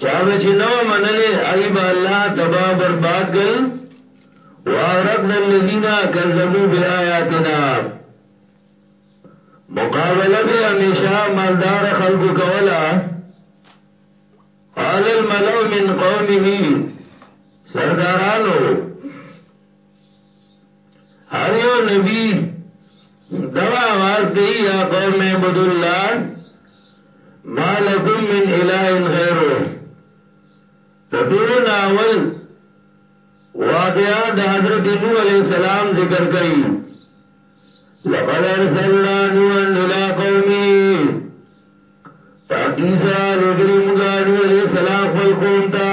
چاغه چې نو منلې ایب الله تبا برباد کل واغرقنا الذين كذبوا بآياتنا مقابله به همیشه مالدار خلکو کولا قال الملو من قومه سردارانو هر یو نبی دغه आवाज کوي یا قوم عبد الله ما لكم من اله غیره په ټول ناول واقعا د حضرت نوح علیہ السلام ذکر کوي لقد ارسلنا نوحا الى قومه تاکي سره لګري موږ نوح عليه السلام خپل قوم ته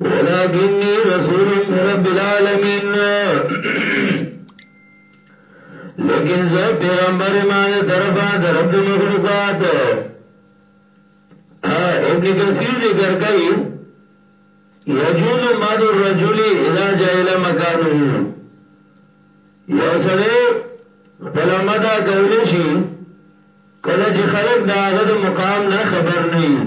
ولكني رسول من رب العالمين لیکن زه پیغمبر ما ده طرفا ده رب ده مخلوقات ابن کثیر ذکر کئی یجوز مد الرجل اذا جائل مکانه یو سڑے خپل مدہ کولی شي کله چې خلق دا غد مقام نه خبر نه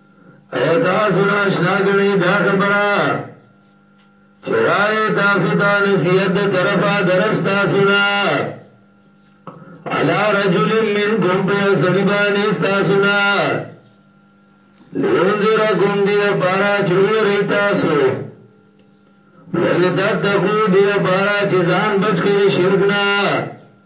ایا تاسو نه آشنا غنی دا خبره چې راغی تاسو ته نصیحت طرفه درف تاسو نه علا رجل منکم په سړبان تاسو نه لینذرکم دی پارا چوی رہی تاسو ولتتقو دی پارا چې ځان بچ کړي شرک نه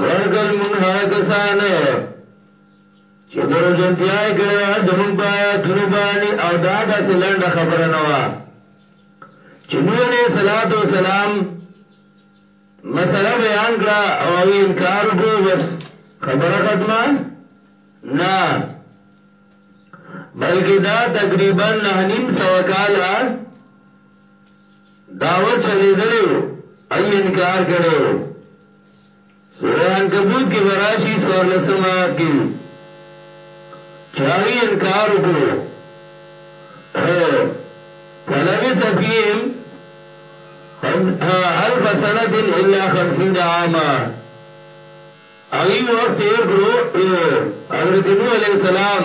غر کړ مونږ هغه کسان چې درو جنتیای کړی وه زمونږ په آیاتونو باندې او دا داسې لنډه خبره نه وه چې نوح علیه صلات و سلام مسله بیان کړه او هغه انکار وکړو بس خبره ختمه نه بلکې دا تقریبا نه نیم سو کاله دعوه چلیدلی وو ای انکار کړی وو سوره عنکبوت کې براشي سوار لسم آیات کې چاغي انکار وکړو او فلوی سفیهم الف سنت الا 50 عاما اغي وخت تیر کړو حضرت نوح علیہ السلام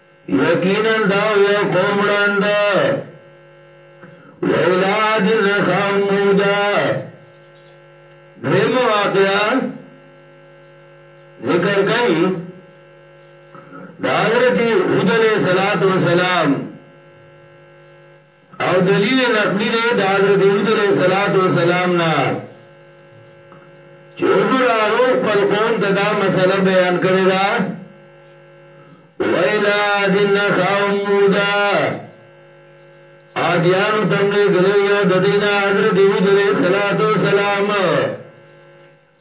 یقینا دا یو قوم ړاند و اولاد نخام مودا دویم واقعا ذکر کئی دا حضرت عود علیہ السلام او دلیل نقلی دې د حضرت یوسف علیه الصلاۃ والسلام نه چې وګور هغه خپل قوم ته دا مسله بیان کړی دا ویلا دین خاوم مودا آدیانو تملی گلی یو ددینا حضرت یوسف علیه الصلاۃ والسلام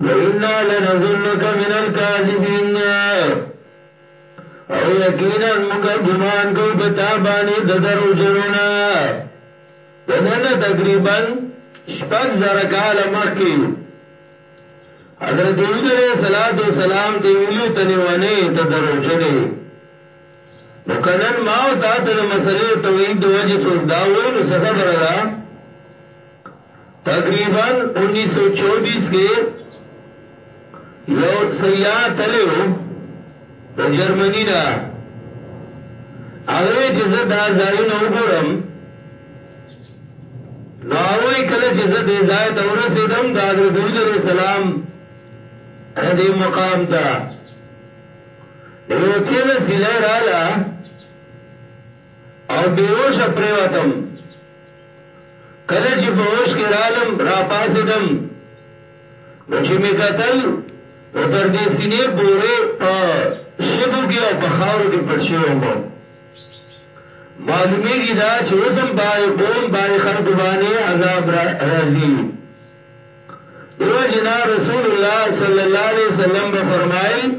وَإِنَّا لَنَظُنُّكَ مِنَ الْكَاذِبِينَ او یقینا موږ ګمان کوو په تا باندې د درو جنونا دنه تقریبا شپږ زره کال مخکې حضرت ایوب علیہ الصلوۃ والسلام ته ویلو تلیوانه ته درو جنې نو که نن ما او تا ته د مسلې د توحید د وجې څوک دا وای نو څه خبره ده تقریبا 1924 کې یو سیاه تلو د جرمنی نه هغه چې زه دا ځایونه وګورم نو هغه کله چې زه د ځای ته ورسېدم د حضرت نبی عليه السلام د مقام ته د یو تیل سیلې رااله او بیوش پریوتم کله چې په اوش کې رالم را پاسې دم نو چې می قتل نو تر دې سینې پورې په شګو کې او په خاورو کې پټ شوی مو معلومیږي دا چې اوسم باندې قوم باندې خلق باندې عذاب راځي را دیو جنا رسول الله صلی الله علیه وسلم به فرمایل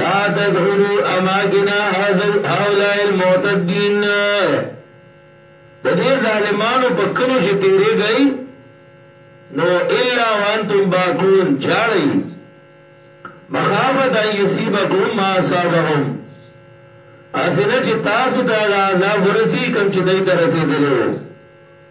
لا تدخلوا اماکن هؤلاء المعتدین د دې ظالمانو په کلو چې تیرې گئی نو الا وانتم باکون جاړی مخافت ان یصيبکم ما اصابهم اسنه چې تاسو ته عذاب ورسی کوم چې دای ته رسیدلو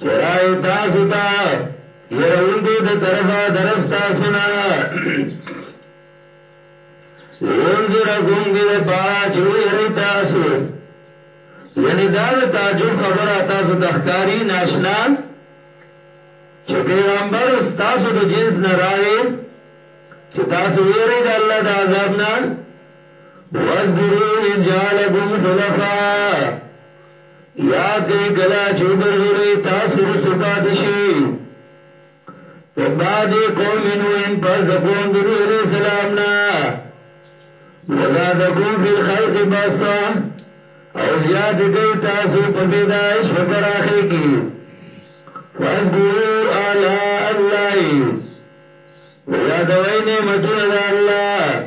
چراې تاسو ته يرون کې د طرفه درف تاسو نه ليون زرکم دې د پارا چې و يرې تاسو یعنی دا د تعجب خبره تاسو د ښکاری ناشنا چې پیغمبر تاسو د جنس نه راغی چې تاسو ویری د الله د عذاب نه واذکروا اذ جعلکم خلفاء یاد دې کلا چې وګرځولې تاسو رسو پاتې شي په بعد قوم نوین پس د قوم د نوح علیہ السلام نا وزادکم فی الخلق بسا او زیاد کئی تاسو په پیدایش په پراخی کی فاسبرو آلا اللہ ویادوئی نعمتون دا اللہ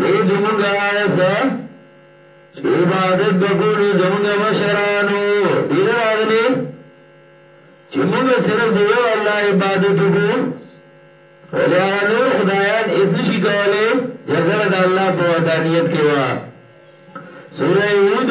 دی زمونږه سا عبادت بکولو زمونږه مشرانو دیر راغلی چی مونږه صرف دیو اللہ عبادتو کو ولی آغا نور خدایان اس نشی کولی جگڑا دا اللہ پا وحدانیت کوا سورہ یهود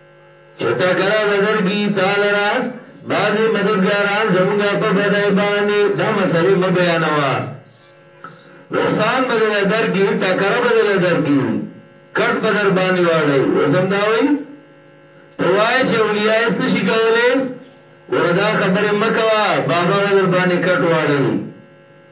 چې تکړه به درکړي تا لره بعضې مددګاران زمونږ په بدای باندې دا مسلې مه بیانوه نقصان به دل در کی ټکر به دل در کی کټ به در باندې واړی وسم دا وای ته وای چې اولیاء اس نشي کولای وردا خبره مکوا بابا به در باندې کټ واړی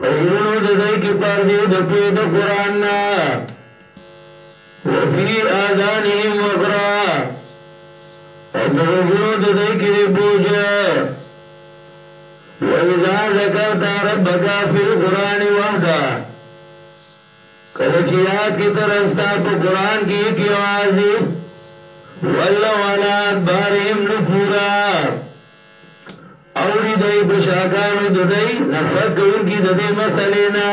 په زړونو د دوی کې پردې د پوهې د قرآن نه وفي آذانهم وقرا او په زړونو د دوی کې دی بوج وإذا ذکرت ربك في القرآن وحده کله چې یاد کې تر استا په قرآن کې یک یوازې ولو علی ادبارهم نفورا اوری دای د شاګانو د دای نفرت کوونکی د دې مسلې نه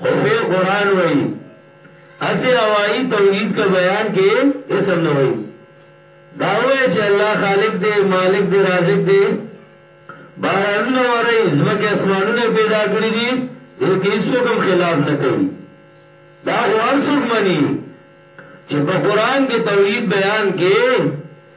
خو په قران وای اسی اوای توحید کا بیان کې اسم نه وای دا وای چې الله خالق دی مالک دی رازق دی بارانونه وری زمکه اسمانونه پیدا کړی دي دې کې هیڅ کوم خلاف نه کوي دا خو هر څوک مني چې په قران کې توحید بیان کې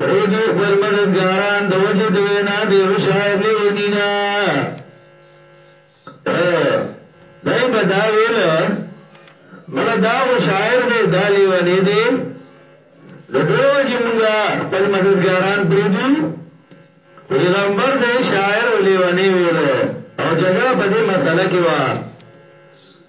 سپی د خپل مددګاران د وجه د وینا د یو شاعر لیونی نه دای په دا ویل مړه دا خو شاعر دی دا لیونی دی د دې وجه مونږه خپل مددګاران پریدو پیغمبر دی شاعر او لیونی ویل او جګړه په دې مسله کې و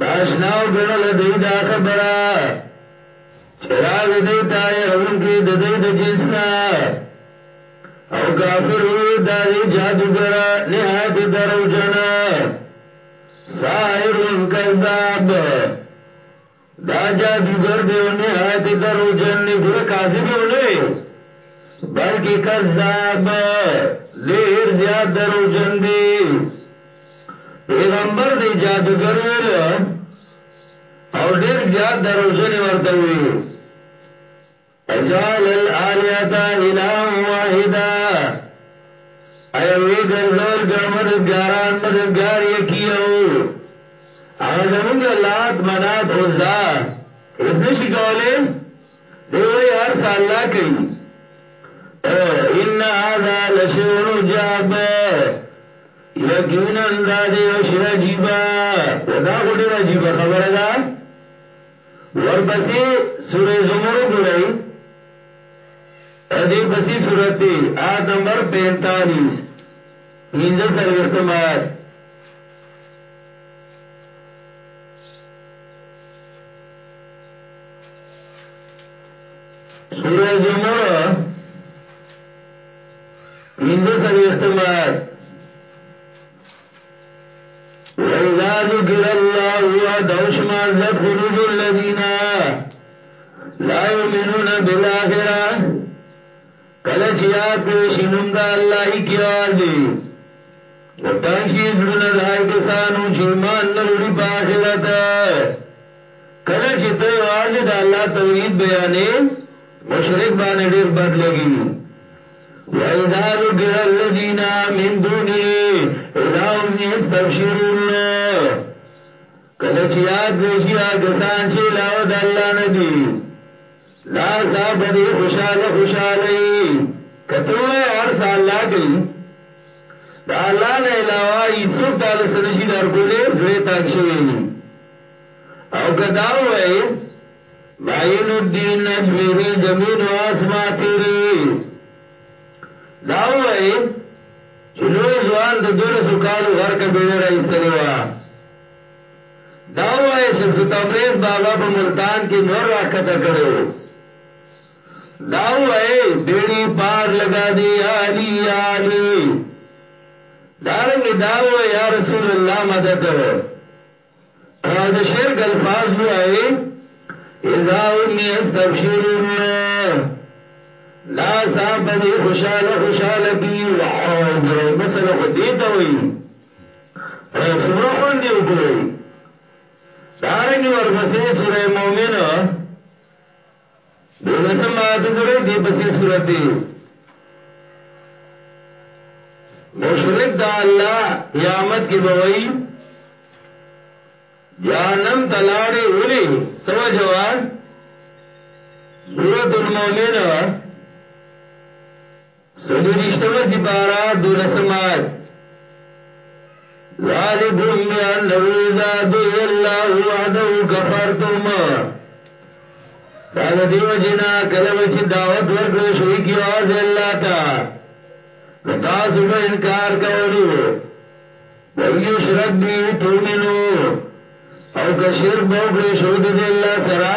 ناشنا او ګڼل دی دا خبره چراغ دی تا یرون کی د دی د جنسنا او کافر وی دا دی جادوګر نهایت درو جنا ساحر کذاب دا جادوګر دی او نهایت درو جن نه ګره کاذب نه بلکې کذاب ډیر زیات درو جن دی پیغمبر دی جادوګر ویل او ډیر زیات دروژن ورته وی اجال الالهتا اله واحدا ایا وی ګرځول د مددګاران مددګار یکیو هغه زمونږ لات منات عزا اس نشی کوله دی وی هر څه الله کوي ان هذا لشیء عجاب یقینا دا دی شی عجیبا و دا خو ډیر عجیبه خبره ده ورپسې سوره زمر ګورئ ادي پسې سورته آیت نمبر 45 پنځه سره اختمات سوره زمر پنځه څلوېښتم آیت وَإِذَا ذُكِرَ اللَّهُ وَحْدَهُ اشْمَأَزَّتْ قُلُوبُ الَّذِينَ لَا يُؤْمِنُونَ بِالْآخِرَةِ کله چې یاد کړی شي نوم د الله یې کیوازې وتنګ شي زړونه د هغه کسانو چې ایمان نه لري په آخرت کله چې ته یوازې د الله توحید بیانې مشرک باندې ډیر بد لګي وَإِذَا ذُكِرَ الَّذِينَ مِن دُونِهِ إِذَا هُمْ يَسْتَبْشِرُونَ کله چې یاد وشي هغه سان چې علاوه د الله نه دي لا صاحب دې خوشاله خوشاله کته وای هر سال لا کوي دا الله نه علاوه یې څوک تعالی سره شي درکولې زړه تنگ شي او که دا وای معین الدین نجبیری زمین و آسما تیری دا وای چې لوی ځوان د دولسو کالو غر کې بیړې راایستلې و دا وای شمس تبریز بابا په ملتان کې نور راکته کړو دا وای بیړی پار لگا دی علی علی دارنګ دا وای یا رسول الله مدد تا د شرک الفاظ وایي اذا هم یستبشرون دا صاحب دې خوشاله خوشاله دی او ګره مسله خو دې ته وایي سمره خوان دی وګورئ دارنګ ورپسې سوره مؤمنه دولسم آیت وګورئ دې پسې صورت دی مشرک دا الله قیامت کې بوي جانم تلاړې ولي سو جواب سورۃ المؤمنون څلوریشتمه سپاره دولسم آیت ذالکم بأنه اذا دعی الله وحده کفرتم دا د دیو جنا کله چې دعوت ورکړل شوی کی आवाज الله تا نو تاسو به انکار کوئ وایو شرک به تؤمنو او که شرک به وکړي شو د الله سره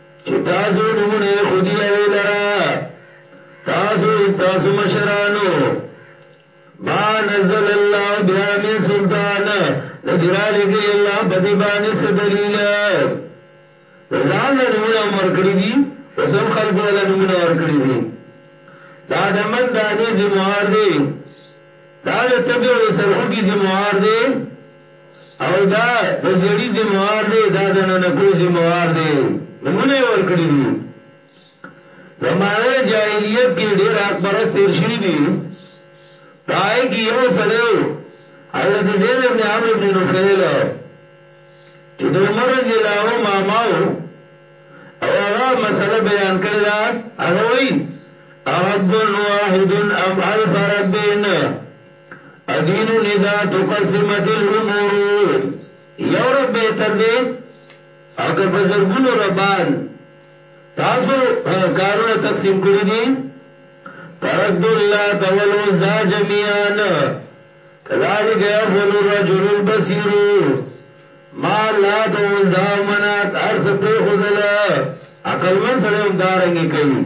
چې تاسو نمونه خودی او لرا تاسو تاسو مشرانو ما نزل الله بیا من سلطان ندرال اگل اللہ بدی بانی سے دلیل زان لا نمونه عمر کری دی وسم خلق والا نمونه عمر کری دی دا دمن دانی زموار دی دا تبع و سرخو کی زموار دی او دا د زیړی زموار دی دا د ننکو زموار دی نمونه ورکړی دی زمانه جاهلیت کې ډیر حق پرست تیر شوی دی پای کې یو سړی حضرت زید ابن عمرو ابن نفیل چې د عمر رضی الله عنه ماماو او هغه مسله بیان کړی دا هغه وایي احب واحد ام الف ربین ازین لذا تقسمت الامور یو رب بهتر دی او که په زرګونو ربان تاسو کارونه تقسیم کړی دي ترد الله تولو ذا جميعان كذلك يفعل الرجل البصير ما لا تول ذا منات ارس پری خودل عقل من سره هم دارنګ کوي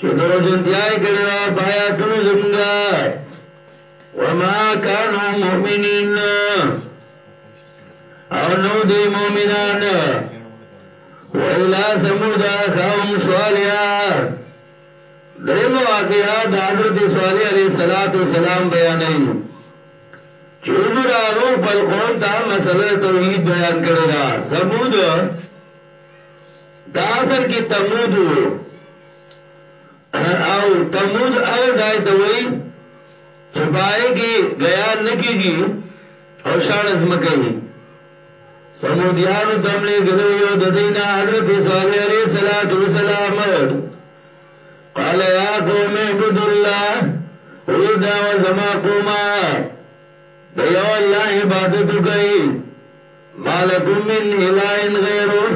چه دروجنتیائی کری دا پایاتون زمگای وما کانو مؤمنین او نو دی مؤمنان و الى سمود اخاهم صالحا درم واقعا دا حضرت صالح علیہ الصلات والسلام بیانې چوزو راغو خپل قوم ته مسله توحید بیان کړی دا سمود دا اصل کې تمود وو او تمود او ځای ته وای چې پای کې غیا نکېږي او شان زمکه یې سمودیانو تملې غلو یو د دینه حضرت صالح علیه الصلاۃ والسلام قال یا قوم اعبدوا الله وی دا زما قومه د یو الله عبادت کوي مالکم من الہین غیرو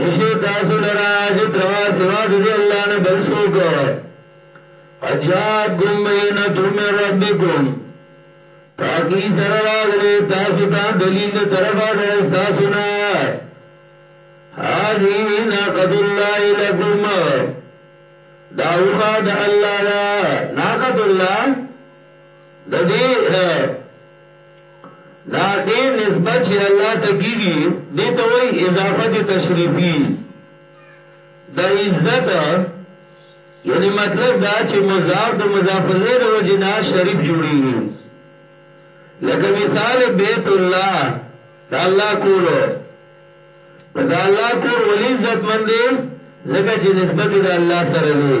نشی تاسو لرا حاجت روا سوا د دې الله نه بل څوک اجات کوم بینت من ربکم تاکی سره راغلی تاسو ته دلیل طرفه د تاسو نه هذه ناقۃ الله لکم دا وخا د الله دا ناقۃ الله د دې دا دې نسبت چې الله ته کیږي دې ته وایي اضافت تشریفي د عزت یعنی مطلب دا چې مضاف د مضاف الیه د وجنا شریف جوړیږي لکه مثال بیت الله دا الله کولو دا الله کور ولی عزت مند دی ځکه چې نسبت د الله سره دی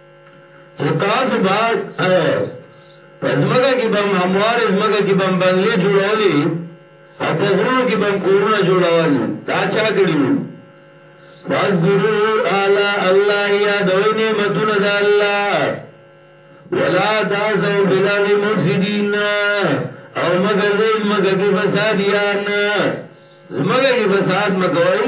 چې تاسو به په ځمکه کې بم هموار ځمکه کې بم بنگلې جوړولې او په غرونو کې بم کورونه جوړول دا چا کړیو فذرو اعلی الله یا دوی نعمتونه د الله ولا تاسو بلاد مفسدین او مگر دې مګه کې فسادیان زمګه کې فساد مګوي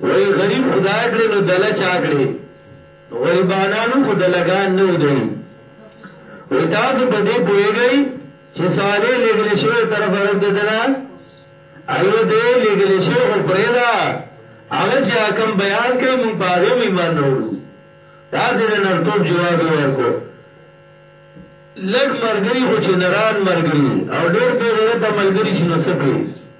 وای غریب خدا کړې نو دله چا کړې نو غریبانانو خو دلګان نه ودی وای تاسو په دې پوهیږئ چې صالح لګل شوی طرف رب دې دنا ایو دې لګل شوی خو پرېدا هغه چې حکم بیان کوي مونږ په هغه ایمان وروړو تاسو د نرتوب جواب ورکو لګ مرګري خو چې نران مرګري او ډېر په غیرت ملګری شنو سکه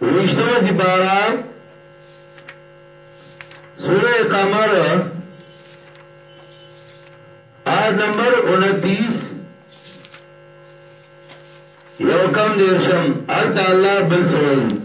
ویشتمه سپاره سوره قمر آیت نمبر 29 یو کم دیرشم الته الله بل سوي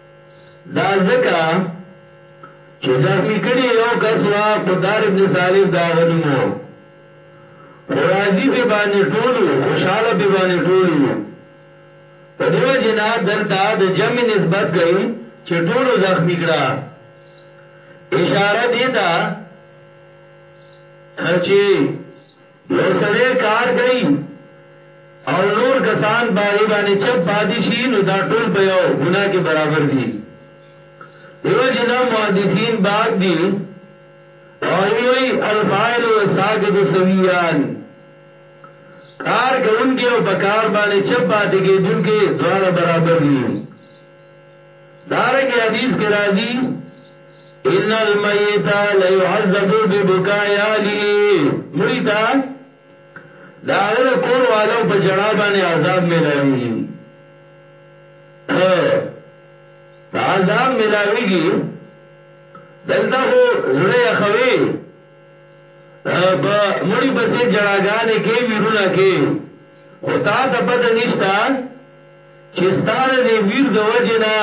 دا ځکه چې زخمی کړي یو کس وا خو دار ابن صالح دا غنمو خو راضی په باندې ټولو خوشاله په باندې ټولو په دیو جنا دلته د جمع نسبت کوي چې ټولو زخمی کړه اشاره دیتا چې یو سړی کار کوي او نور کسان په هغه باندې چپ پاتې شي نو دا ټول په یو ګناه کې برابر دي دیو جنا محدثین باغ دي او وی الفاعل والساکت سویان کار کوونکی او په کار باندې چپ پاتې کېدونکي دواړه برابر دي دارنګ حدیث کې راځي ان المیت لا يعذب ببكاء اهله مریتا دا غل کور والو په جړا باندې عذاب ملاويږي دا عذاب ملاويږي دلته خو زړه خوي په مړی پسې جړاګانې کې ویرونه کې خو تا ته پته نشته چي ستا د دې مير د وجې نه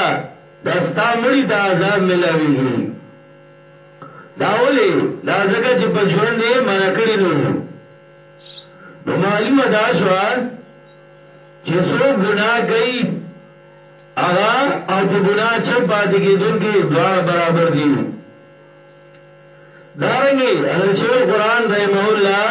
دا ستا مړي ته عذاب ملاويږي دا ولې دا ځکه چې په ژوند یې منع کړی نو نو معلومه دا شو چې څوک ګناه کوي هغه او په ګناه چپ پاتې کېدونکي دواړه برابر دي دارنګي حضرت شیخ القرآن رحمه الله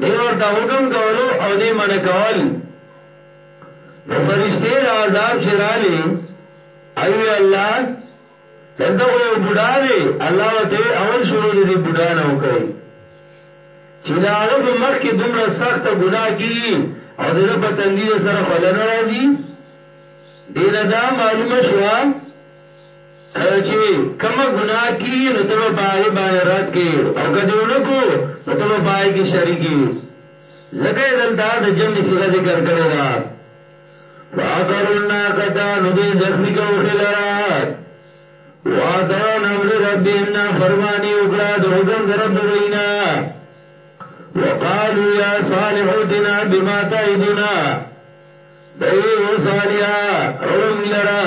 دی ورته حکم کولو او دی منع کول نو فرشتي د عذاب چرالي ايوي الله دلته خو یو بډا دی الله وته اول شروع دي بډا نه وکي چې دا هغه په مخ کې دومره سخته ګناه کیږي او د په تندې سره خلنه راځي دینه دا معلومه شوه او چي کومه ګناه کي نو ته به په هغه باندې رد کې او که دې ونه کو نو ته به په هغه کې شریک یې ځکه یې دلته د جمع صیغه ذکر کړې ده فاقروا الناقه نو دې زخمی کو خلرا وادون امر ربهم نا فرمانی وکړه د حکم در رب دینا وقالو یا صالح تنا بما تعدنا دی و صالحا روم لرا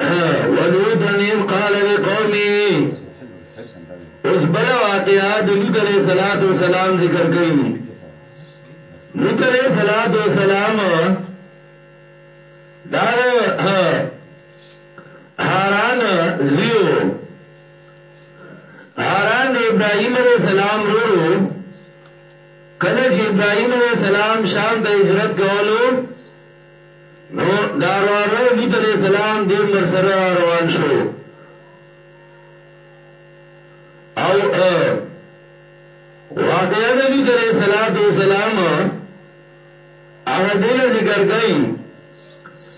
ولوطن اذ قال لقومي اوس بل واقعا د لوط علیہ الصلات والسلام ذکر کړي لوط علیہ الصلات والسلام دا هاران زیو هاران د ابراهیم علیہ السلام رورو کله چې ابراهیم علیہ السلام شام ته هجرت کولو نو داروارو لوط علیہ السلام دیم ورسر روان شو او واقعا د لوط علیہ الصلوۃ والسلام هغه دل ذکر کوي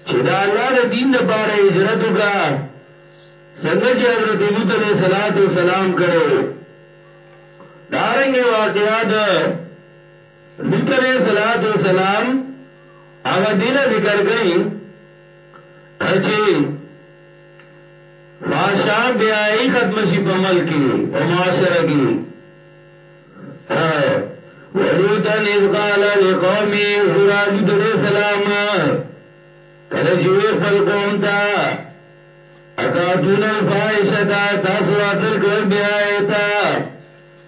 چې دا الله د دین لپاره هجرت وکا څنګه چې حضرت لوط علیہ الصلوۃ والسلام کړو دارنګي واقعا د نبی علیہ الصلوۃ والسلام هغه دینه ذکر کړي چې فاشا بیاي ختم شي په عمل کې او معاشره کې ولوتن اذ قال لقومي سورا لوط علیہ السلام کله چې خپل قوم ته اتاتون الفائشتا تاسو راتل کوي بیاي ته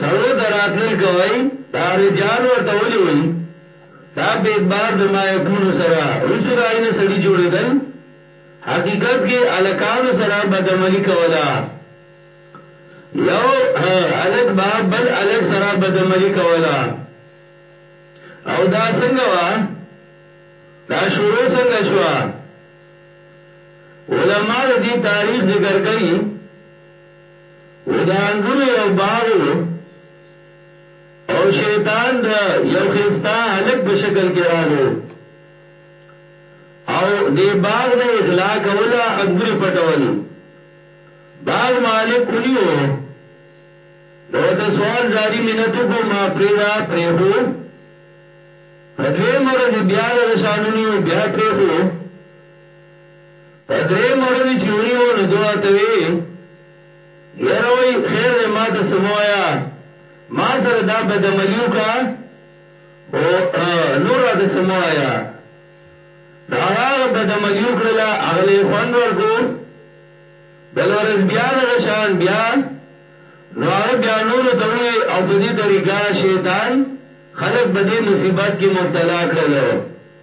سعود راتلل کوي دا رجال ورته ولي وي دا په اعتبار د ما يكون سره رسو دا نه سړي جوړېدل حقیقت کې الکانو سره بدعملي کولا یو الک با بل الک سره بدعملي کولا او دا څنګه وا دا شروع څنګه شو علماء دې تاریخ ذکر کوي و د انګورو یو باغ وو او شیطان د یو خستا هلک په شکل کې راغو او د باغ نه اغلا کوله انګوري پټول باغ مالک اونیو نو د سوال جاری منتو کو ما پریدا پریخو په دوی مرز بیا د شانونیو بیا پریخو تدرې مرضی چې ونیو نو دوه ته وی یاره وای خیر دې ما ته سموایا ما سره دا بدعملیو کا او نور راته سموایا دا هغه بدعملیو کړل اغله خوان ورکو بل ورځ بیا دغه شان بیا نو هغه بیا نور ته وی او په دې طریقه شیطان خلق به دې مصیبت کې مبتلا کړل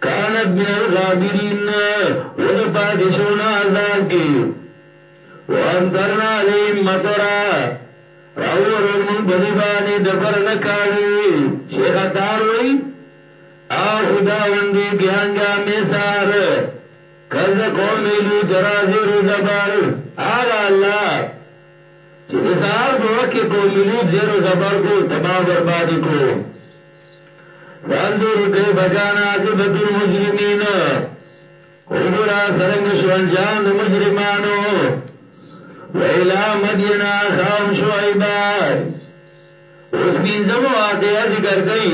کانت من الغابرین و د پاتی شونا عذاب کی و امترنا علیم مطرا راور ور من بدی بانی دبر نکاوی شیخ تار وی او خدا وندی کی انگا میسار کز قومی لو ترازی رو زبر آغا اللہ چه دسار بوکی قومی لو زیر و زبر کو تباہ بربادی کو فانظر کیف کان عاقبت المجرمین وګورا سرنګ شو انجام د مجرمانو ویلا مدینا خام شعیبا اوس پینځمو واقعیا ذکر کړي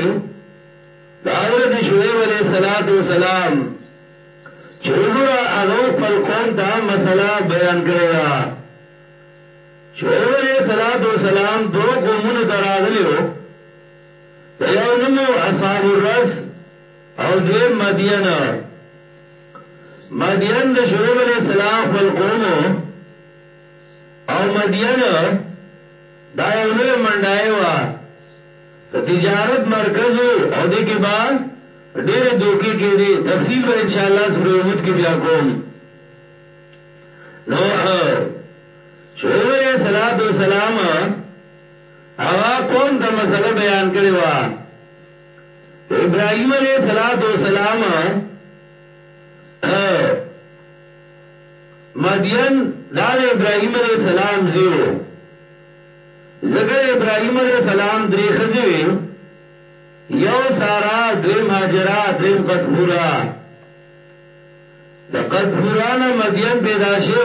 دا حضرت شعیب علیہ الصلات والسلام چې وګورا هغه خپل قوم ته مسله بیان کړی دا شعیب علیہ الصلات والسلام دو قومونو تراغلیو په یو نومو اصحاب الرس او دویم مدین مدین د شعیب علیہ السلام خپل قوم او مدین دا یو لوی منډای وا د تجارت مرکز او د کې با ډېر دوکې کې دي تفصیل به ان شاء الله سورې یوت کې بیا کوم نو شعیب علیہ السلام هغه قوم ته مسله بیان کړی و ابراهيم عليه صلوات و سلام مدین دا د ابراهيم عليه السلام زیو زګه ابراهيم عليه السلام درې خزي وي یو سارا دریم هاجرا دریم قدفورا د قدفورا نه مدین پیدا شو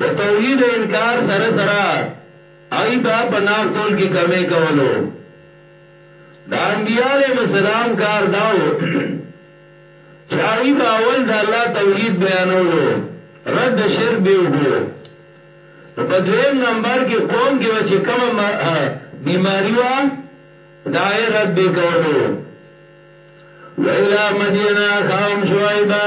د توحید انکار سره سره هغوی ته په ناف تول کې کمی کولو د انبیاء علیهم السلام کار داو چې هغوی به اول د الله توحید بیانولو رد شرک به وکړو نو په دویم نمبر کې قوم کې به چې کومه بیماری وه د هغې رد به کولو وَإِلَى مَدْيَنَ أَخَاهُمْ شُعَيْبًا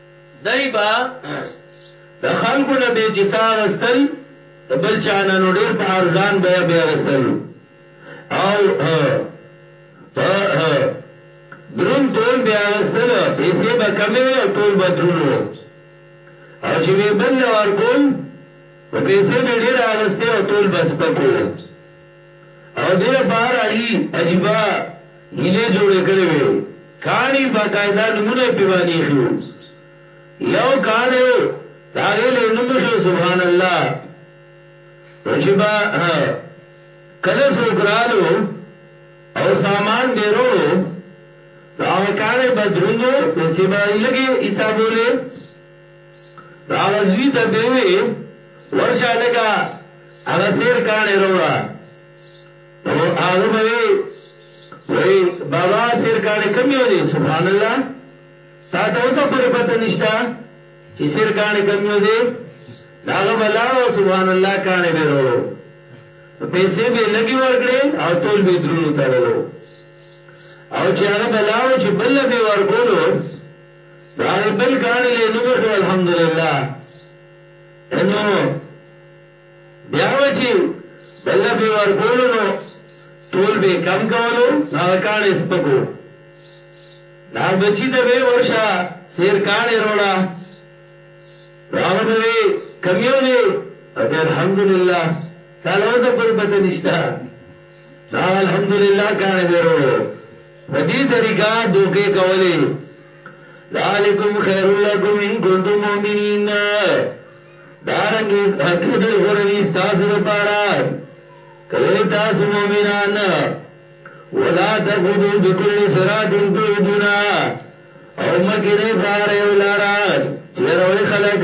دای با د خلکو نه به چې سا غستل د بل چانه نو ډیر په ارزان بیا بیا غستل او په درون تول بیا غستل پیسې به کمې او تول به درونو او چې به بل ورکول نو پیسې به ډیر اغستې او تول بس پکو او دې لپاره یې عجیبه هیلې جوړې کړې وې کانی باقاعده نمونه په باندې خو یو کانو داغه له نوم خو سبحان الله نو چې با کله سوکرالو او سامان ډیرولو دا کانه بدروندو پیسې به لګي حسابولې هغه زوی ته به وي ورشه لګا هغه سیر کانه وروړه نو هغه به وي وای بابا سیر کانه کم یو دی سبحان الله تا ته اوسه پرې پته نشتا چې سیر کانه کم یو دی داغه بلاړو سبحان الله کانه به وروړو پیسې به لګي ورګړي او تول به درونو تړلو او چې هغه بلاړو چې بل به ورګولو دا بل کانی له نو مخه الحمدلله انو بیا وچی بل په ور کولو نو ټول به کم کولو نا کانی سپکو نا بچی ته به ورشا سیر کانی روړه راغه ته وی کمیو دی او ته الحمدلله کالو ته کوئی پته نشتا دا الحمدلله کانه بیرولو په دې طریقه دوکې کولې ذالکم خیر لکم ان کنتم مؤمنین دارنګ هکې ډېر غوړې دي تاسو لپاره کله تاسو مؤمنان ولا تقودو بكل صراط تهدنا او مکه نه بار یو لارا چیرې خلک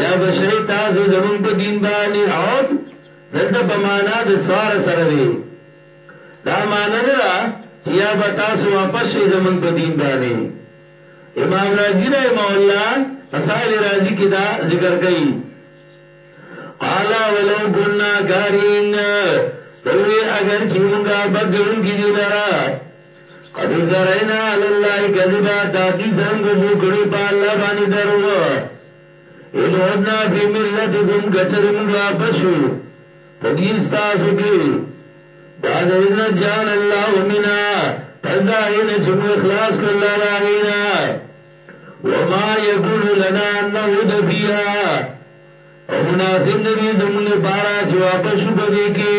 یا بشئ تاسو زمونږ په دین باندې عود دلته په معنا د سوار سره دی دا معنا نه ده چې یا به تاسو واپس شئ زمونږ په دین باندې امام رازی رحم الله مسائل رازی کې دا ذکر کړي قال ولو كنا كارهين دوی اگر چې مونږه بدګون کې دي لره قد افترینا علی الله کذبا تاکی سان کو بو کړي په الله باندې دروغ ان عدنا فی ملتکم کچری موږ واپس شو پدې تاسو کې بعد اذن جان الله منا پس دا غین چې موږ اخلاص کړل دا غینا وما یکون لنا ان نعود فیها او مناسب ندی زمونږ لپاره چې واپس شو پدې کې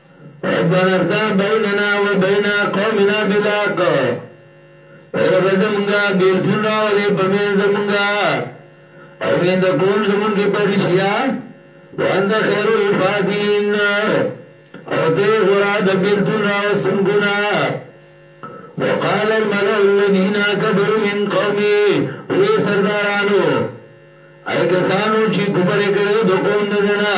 ونقضا بیننا و بینا قومنا بلاک ورغه زمونږه بیلتون راولې په مین زمونږه او مین د کول زمونږه په رښتیا وانت خیر الفاتین او ته غرا د بیلتون راوستون ګنا وقال الملأ الذين كفروا من قومي وی سردارانو اي کسانو چې کوپر کړو د قوم ددنه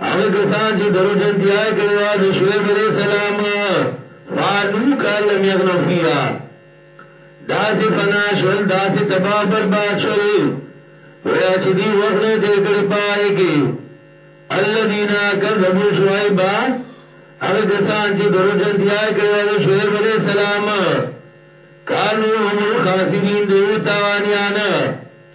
هغه کسان چې درو جن تیای کړی وا د شعیب علیہ السلام فانو کال لم یغنو فیا دا سی فنا شول دا سی تباہ برباد شول ویا چې دی وخت نه تیر کړی پای کې الذین کذبوا شعیبا هغه کسان چې درو جن تیای کړی وا د شعیب علیہ السلام کانو هم الخاسرین دیو تاوانیانا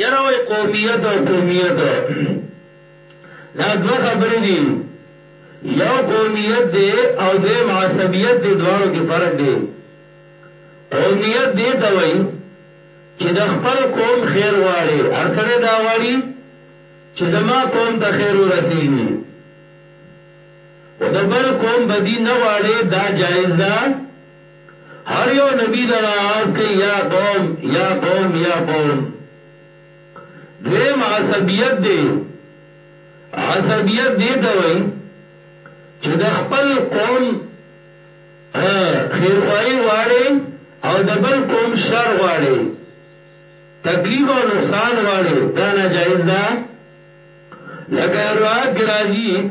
یره وای قومیت او قومیت دا دوه خبرې دي یو قومیت دی او دویم عصبیت دی دواړو کې فرق دی قومیت دی ته وای چې د خپل قوم خیر غواړي هر سړی دا غواړي چې زما قوم ته خیر ورسیږي او د بل قوم بدی نه غواړي دا جایز ده هر یو نبی دا آواز کوي یا قوم یا قوم یا قوم دویم عصبیت دی عصبیت دی ته وایي چې د خپل قوم خیرخواهی غواړي او د بل قوم شر غواړي تکلیف او نقصان غواړي دا ناجایز ده لکه روایت کې راځي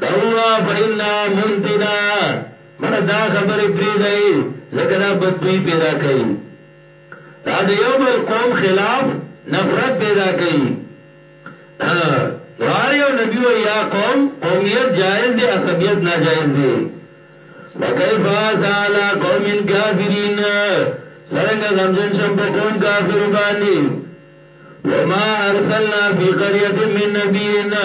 دوا فإنا منتنا مر دا خبرې پری دی زکه دا بدوی پیدا کوي دا د یو بل قوم خلاف نفرت پیدا کوي نوار یو نبی و یا قوم قومیت جائز دی عصبیت ناجائز دی وکیف آسال قوم کافرین سرنگ غمزن شم پا قوم کافر بانی وما ارسلنا فی قریت من نبینا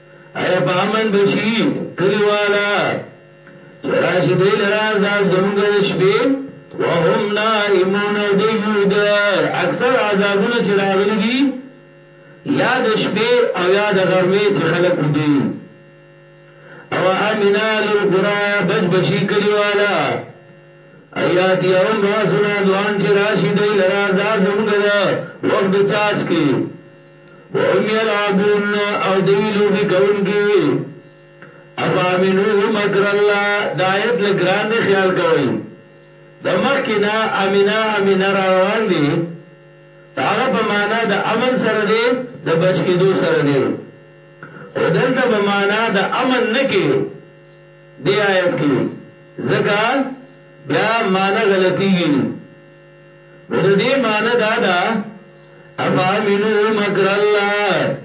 اے په امن بشی کلیوالا چې راشي دی لرا عذاب زمونږ د شپې وهم نائمون او دی ویود اکثر عذابونه چې راغلي دي یا د شپې او یا د غرمې چې خلک ودی او امنا للقرا بچ بشی کلیوالا ایات یوم باسنا دوان چې راشي دی لرا عذاب زمونږ د وخت د چاس کې وهم يلعبون او دوی لوبي کوونکی افامنوه مکر الله دا آیت لګران دی خیال کوي د مخکنا امینا امینا را روان دي هغه په معنا د امن سره دی د بچ کېدو سره دی او دلته په معنا د امن نه کې دی آیت کې ځکه بیا معنا غلطيږي نو د دې معنی دا ده افامنو مکر الله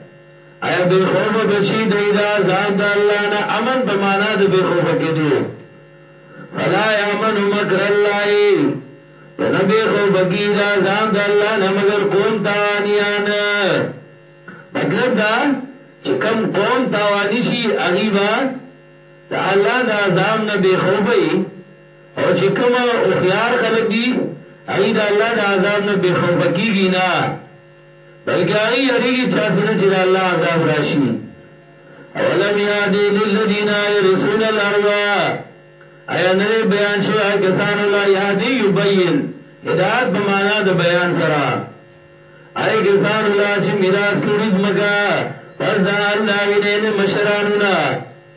ایا به خوف بشی دی دا عذاب د الله نه امن په معنا د به خوف کې دی فلا یامن مکر الله نه به خوف بگی دا عذاب د الله نه مگر قوم تاوانیان مطلب دا چې کم قوم تاوانی شي اغیبا د الله د عذاب نه به خوف وي او چې کوم هوښیار خلک دي هغه د الله د عذاب نه بے خوفه کیږي نه بلکې هغه یریږي چا سره چې د الله عذاب راشي اولم یاد للذین یرثون الارض ایا نه بیان شوی هغه کسان ولا یاد یبین هدایت په معنا د بیان سره اي کسان الله چې میراث کړی زمکا پس دا الله وینه مشرانو نه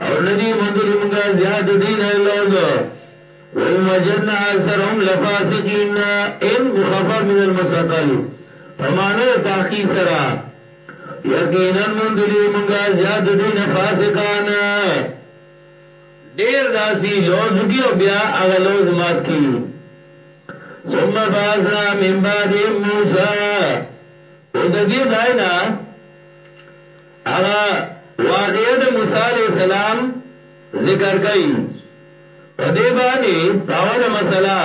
او ندی مندلی منگا زیاد دین لوگ وان وجدنا اکثرهم لفاسقین ان مخفف من المسقل فمانو تحقیق سرا یقینا مندلی منگا زیاد دین فاسقان دیر داسی لوز کی او بیا اغا لوز مات کی ثم باسنا من بعد موسیٰ او دا دیو دائنا هغه واقعه د موسی علیه السلام ذکر کوي په دې باندې پاوله مسله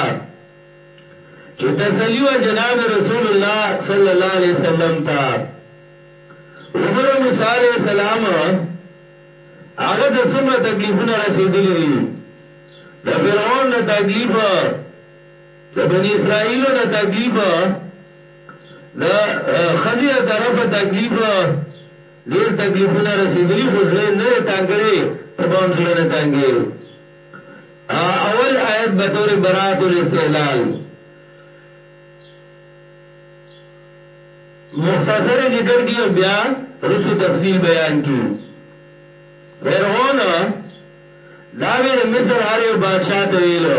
چې تسلی او جناب رسول الله صلی الله علیه وسلم ته وګوره موسی علیه السلام هغه د څومره تکلیفونه رسیدلی دي د فرعون نه تکلیف د بنی اسرائیلو نه تکلیف د ښځې له طرفه تکلیف ډېر تکلیفونه رسېدلي خو زړه نه دی تنګ کړی ته به هم زړه نه تنګې اول آیت به طور برات الاستحلال مختصر ذکر کی او بیا رسو تفصیل بیان کی فرعون داوی د مصر هر یو بادشاہ ته ویلو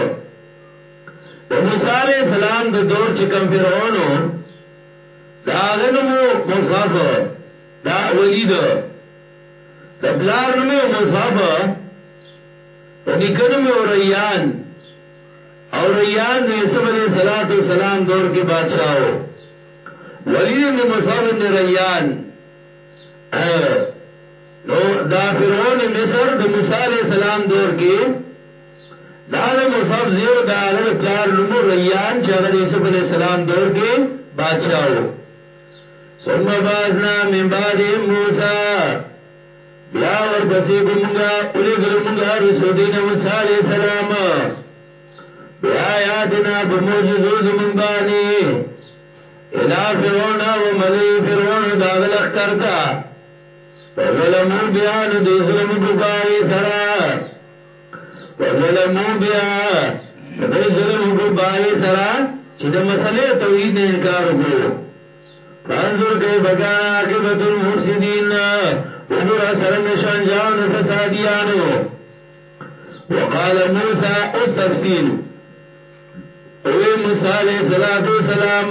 د موسی علیہ السلام د دور چې کم فرعونو دا غنمو مصحف دا ولید د بلار نمو مصحف د نکنمو ریان او ریان د یوسف علیہ السلام دور کې بادشاہو ولید ابن مصحف ابن ریان نو دا فرعون مصر د موسی علیہ السلام دور کې دا د مصعب زیو دا غد پلار نمو ریان چه غد یوسف علیہ السلام دور کې بادشاہو ثم بازنا من بعد موسا بیا ورپسې کو مونږه اولې ګلو مونږه رسو دین موسی علیہ السلام بیا یادنا په معجزو زمون باندې الا فرعون و ملی فرعون دا غلخ کرتا فظلمو بیانو دی ظلم کو پاوی سرا وظلمو بیا دی ظلم وکړو باغی سرا چی دا مسئلے توحید نے انکار وکړو فانظر کیف کان عاقبت المفسدین وګور سرنګ شانجام د فسادیانو وقال موسی اوس تفصیل او موسی علیہ السلام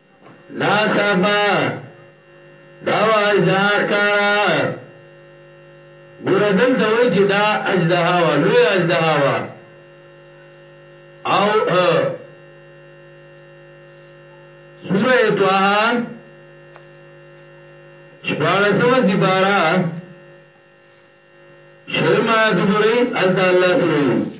نا صاحبا دا و اجدها کارا ګوره دلته وای چې دا اجدها وا لوی اجدها وا او سوره طه شپارسمه سپارا شرم آیات ګورئ الته الله سوئی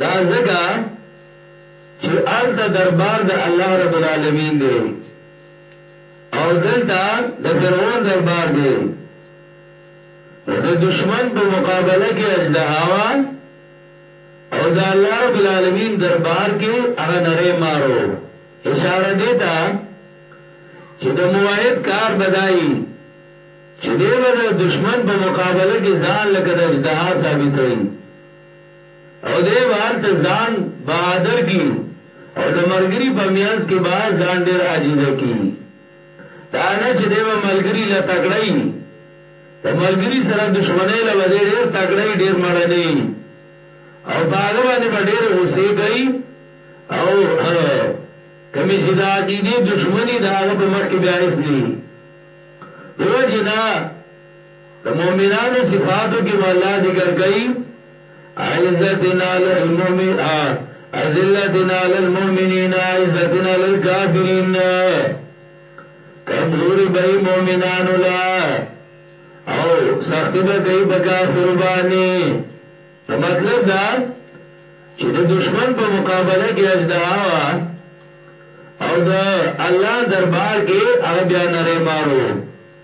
دا ځکه چې هلته دربار د الله رب العالمین دی او دلته د فرعون دربار دی نو د دشمن په مقابله کې اجدهاوا او د الله رب العالمین دربار کې هغه نری مارو اشاره دی ته چې د موحد کار بدایي چې دی به د دشمن په مقابله کې ځان لکه د اجدها ثابتوي او دی به هلته ځان بهادر کړي او د ملګري په میانځ کې به ځان ډېر عاجز کړي دا نه چې دی به ملګري له تکړی په ملګري سره دښمنۍ له به ډېر تکړی ډېر مړنی او په هغه باندې به ډېر غوسه کوي او کمی چې د عقیدې دښمنی دا هغه په مخ کې بیا هیڅ نه دیو جنا د مؤمنانو صفاتو کې والله ذکر کوي عزتنا للمؤمن عزلتنا للمؤمنین عزتنا للکافرین کمزوری بئی مومنانو لا او سختی با کئی با کافر بانی نو مطلب دا چې د دشمن په مقابله کې اجدها وا او د الله دربار کې هغه بیا نری مارو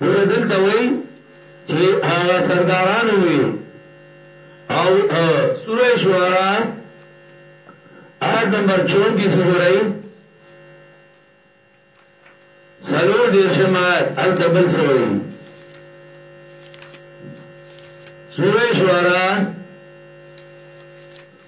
ګوره دلته وایي چې هغه سرداران وي او سوره شعرا آیت نمبر 34 وګورئ سلور دیر شمایت التبل سوئی سورہ شعراء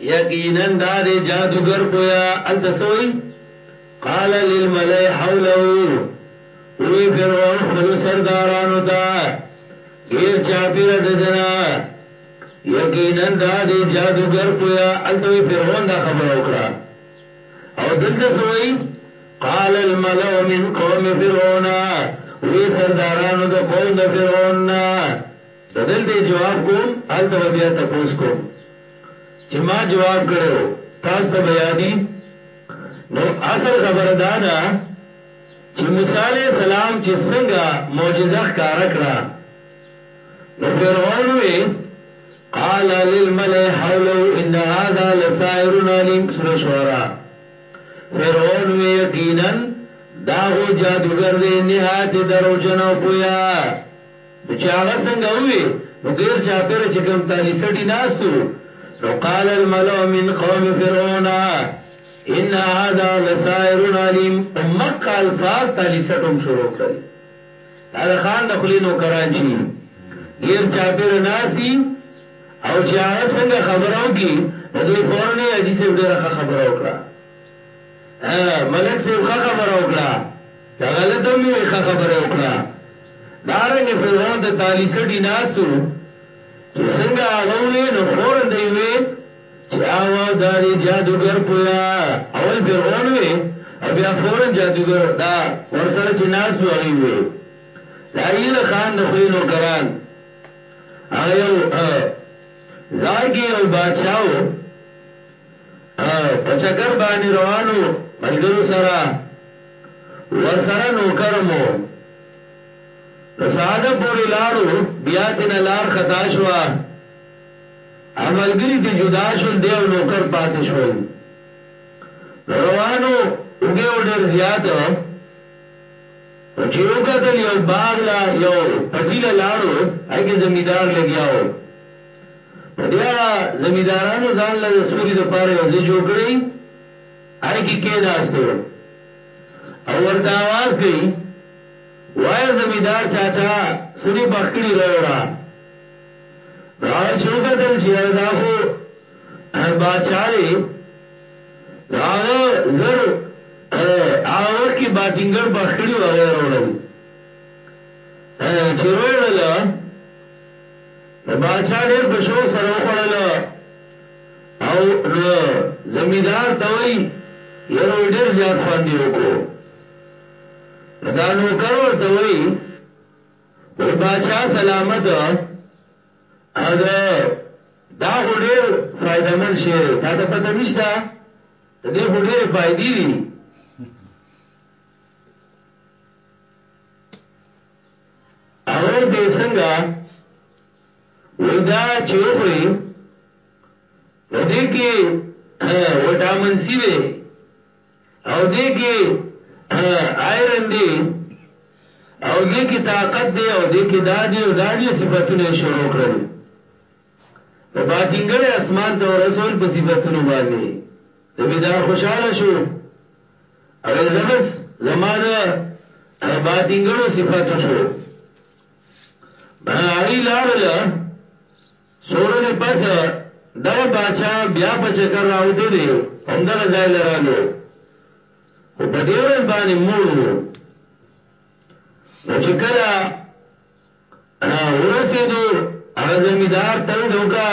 یقینا دا دی جادوګر پویا الته سوئی قال للملئ حوله وی فرعون خپل سردارانو ته غیر چاپیر د دنا یقینا دا دی جادوګر پویا الته وی فرعون دا خبر وکړه او دلته سوئی قال الملئ من قوم فرعون وی سردارانو د قوم د فرعون نه ته دلته یې جواب کوم هلته به بیا تپوس کوم چې ما جواب کړی و تاسو ته به یادي نو اصل خبره دا ده چې موسی علیه السلام چې څنګه معجزه ښکاره کړه نو فرعون وی قال للملئ حوله ان هذا لسائر عليم سورہ شعراء فرعون وی یقینا داغو جادوگر دی نهایت دروجن او پویا نو چې هغه څنګه ووی نو غیر چاپیره چې کوم تالی سړی ناستو نو قال الملو من قوم فرعون ان هذا لسائر علیم امق الفاظ تالی سټوم شروع کړل دا خان د خلینو کران شي غیر چاپیره ناستی او چې هغه څنګه خبرو کی نو دوی فورن حدیث ډیره خبرو کړه ملک صاحب خبرو کړه که غلط هم وي ښه خبره یې وکړه دا رنګ خو ځان ته تالی سټي ناستو چې څنګه هغه وې نو فورا دی وې چې آواو دا دی جادوګر پویا اول فرعون وې او بیا فورا جادوګر دا ورسره چې ناستو هغه وې دا یې له خان د خلې نو کران هغه یو ځای کې یو بادشاہو او په چکر باندې روانو ملګرو سره ورسره نوکر مو نو ساده پورې لاړو بیا تینا لار خطا شو عملګری ته جدا شول دی او نوکر پاتې شول روانو وګه ډیر زیات چې یو قتل یو باغ لا یو پټی لا لاړو هغه زمیدار لګیاو په دې هغه زمیدارانو ځان له سوري د پاره یو ځای جوړ کړی هر کی کې ناستو او ورته आवाज کوي وای زمیدار چاچا سری بخکری راوړه راو چې وکتل چې یاره دا خو بادشاہ دی راغه زر هغه وخت کې باټینګر بخکری وغیره وړل چې وړل نو باچا ډیر په شوق سره وخوړل او نو زمیدار ته وای یره ډیر زیات خوان دی وکړو نو دا نو کرو ته وای وای باچا سلامت او دا دا خو ډیر فائدہ من شعر تا ته پته نشته ته دې خو ډیره فائدې دي هغه ته څنګه وای دا چې وخوري نو دې کې وټامن سي دی او دې کې آیرن دی او دې کې طاقت دی او دې کې دادی او دادی صفاتونه شروع کړل په باکنګړې اسمان ته ورسول په صفتونو باندې زمیدار خوشاله شو او زبس زما د باکنګړو صفاتو شو هغه لارل سورو دې پس دغه باچا بیا په چکر راوته دي هم دغه ځای لرالو خو په دې ورځ باندې موړ وو نو چې کله را ورسیدو هغه زمیدار ته یې ډوکه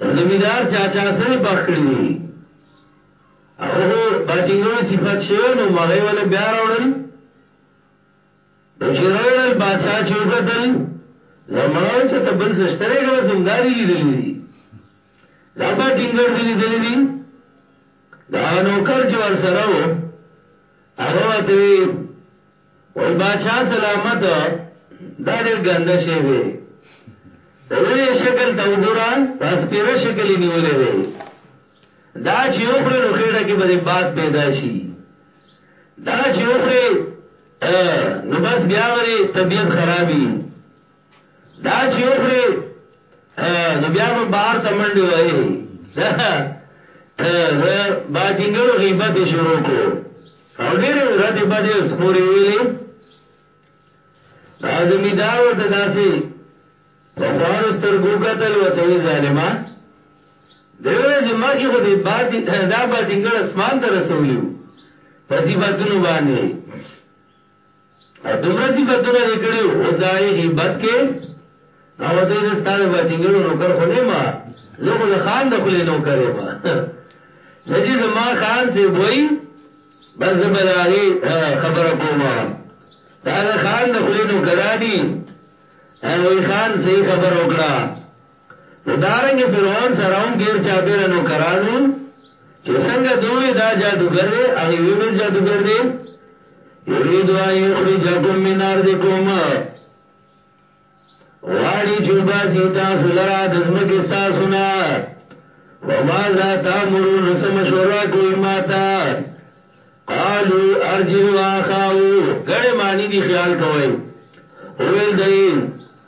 د زمیدار چاچا سره پخ کړی دی هغه خو باټینګو صفت شوی نو مغې ولې بیا راوړل نو چې راوړل بادشاہ چې وکتل زمړاو چې ته بل سشتره کړه زمداري لیدلې دي دا باټینګر دي لیدلې دي دا نوکر چې ور سره و هغه ته وای باچا سلامت دا ډیر ګنده شی دی د وینې شکل ته وګوره دا سپیره شکل یې نیولې دی دا چې وخورې نو خېټه کې به باد پیدا شي دا چې وخورې نو بس بیا به طبیعت خرابي دا چې وخوري نو بیا به بهر ته منډي وایي دا دا باجنګړو غیبت شروع کو او ډېر ورځ به دې سپوري ویلې دا زمیدار ورته داسي په خوارو سترګو قتل وته وی ظالما دغه چې ما کې خو دې باج دا باجنګړ اسمان ته رسولیو په صفاتونو باندې دومره صفاتونه دې کړو او دای غیبت کې او دې د ستاره بچنګړو نوکر خو نه ما زه خو د خان د خلې نوکر یم نجی زما خان سی وای بس زبلاغي خبره کومه دا د خان د خلې نوکرانی او خان صحیح خبر وکړه نو دارنګه فرعون سره هم ډیر چاپیره نوکران وو چې څنګه دوی دا جادوګر دی هغه ویلو جادوګر دی یرید و ان یخرجکم من ارضکم غواړي چې باسي تاسو لرا د زمکه تاسو نه فما ذا تامرون سم شورا کوي ماتا قالو ارجو واخاو غړې معنی دی خیال کوي اول دای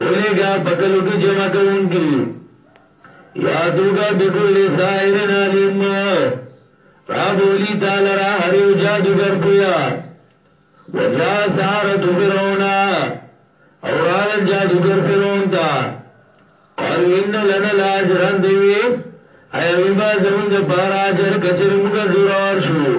ولېږه په کلو کې جمع کوونکي یا توګه بكل ساحر علیم را بولی تعالی را هر یو جادوګر پویا وجا سحرت فرعون او راغ جادوګر فرعون تا قالو ان لنا لاجران دیوی ایوی با زمونږ د پارا اجر کچری موږ زورور شو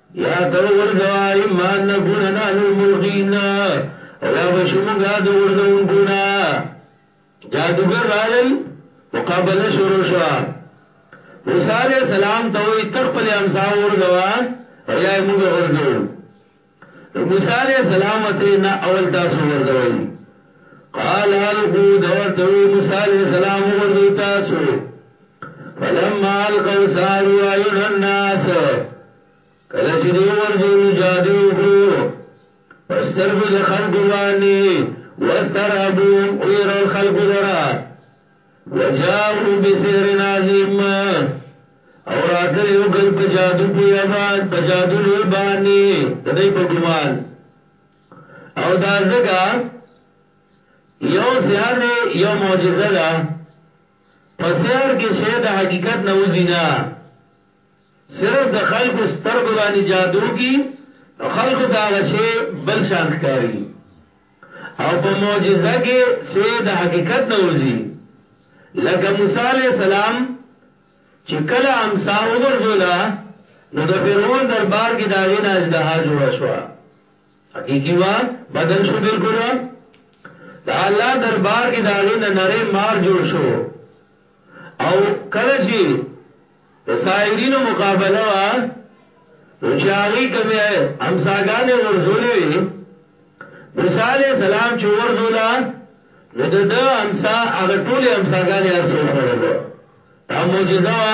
یا تو ورځوا اما نکون نحن الملقین او بشمونگا دو ورځون کونا جادوگر رالل مقابله شروع شوا موسی علیہ السلام ته وی تخپل امسا ورځوا او یا موږ ورځو موسی علیہ السلام ته نه اول تاسو ورځوي قال القو دورته موسی علیہ السلام ورځو تاسو فلما القوا ساروا ايد الناس کله چې دی ورځو جادو وکړو پسترګو د خلق باندې واسترهبهم وير الخلق درا وجاءوا بسحر عظيم او راتل یو ګل په جادو په یوان په جادو لوی باندې د دې په ګمان او دا زګه یو سحر دی یو معجزه ده په سحر کې شی د حقیقت نه وځي نه صرف د خلکو سترګو باندې جادو کی نو خلکو ته هغه شی بل شان ښکاری او په معجزه کې شی د حقیقت نه وځي لکه موسی علی السلام چې کله امسا وګرځولا نو د فرعون دربار کې داغه ناجدها جوړ شو حقیقی مار بدل شو بالکل د الله دربار کې دا غي نه نری مار جوړ شو او کله چې د سایرینو مقابله وا نو چاغي کمه همساګانې ورزولې وي موسی عليه السلام چې ورزولا نو د د همسا هغه ټولې همساګانې ارسو خورلو دا معجزه وا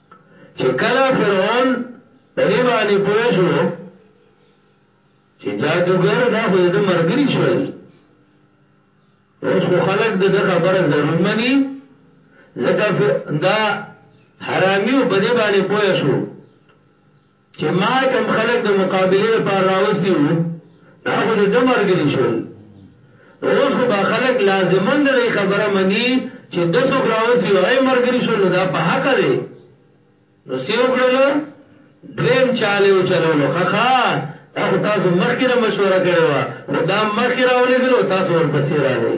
چې کله فرعون په دې باندې پوه شو چې جادوګر دا خو د مرګري شول اوس خو خلک د خبره ضرور مني ځکه دا حرامي په دې باندې پوه شو چې ما کوم خلک د مقابلې لپاره راوستي وو دا خو د مرګ دي شول اوس خو به خلک لازما د دې خبره مني چې د څوک راوستي هغه مرګري شول دا په حق دی نو سی وکړل دویم چاله او چلولو خخا دا خو تاسو مخکې مشوره کړې و خدا مخکې راولې ګلو تاسو ورپسې راغی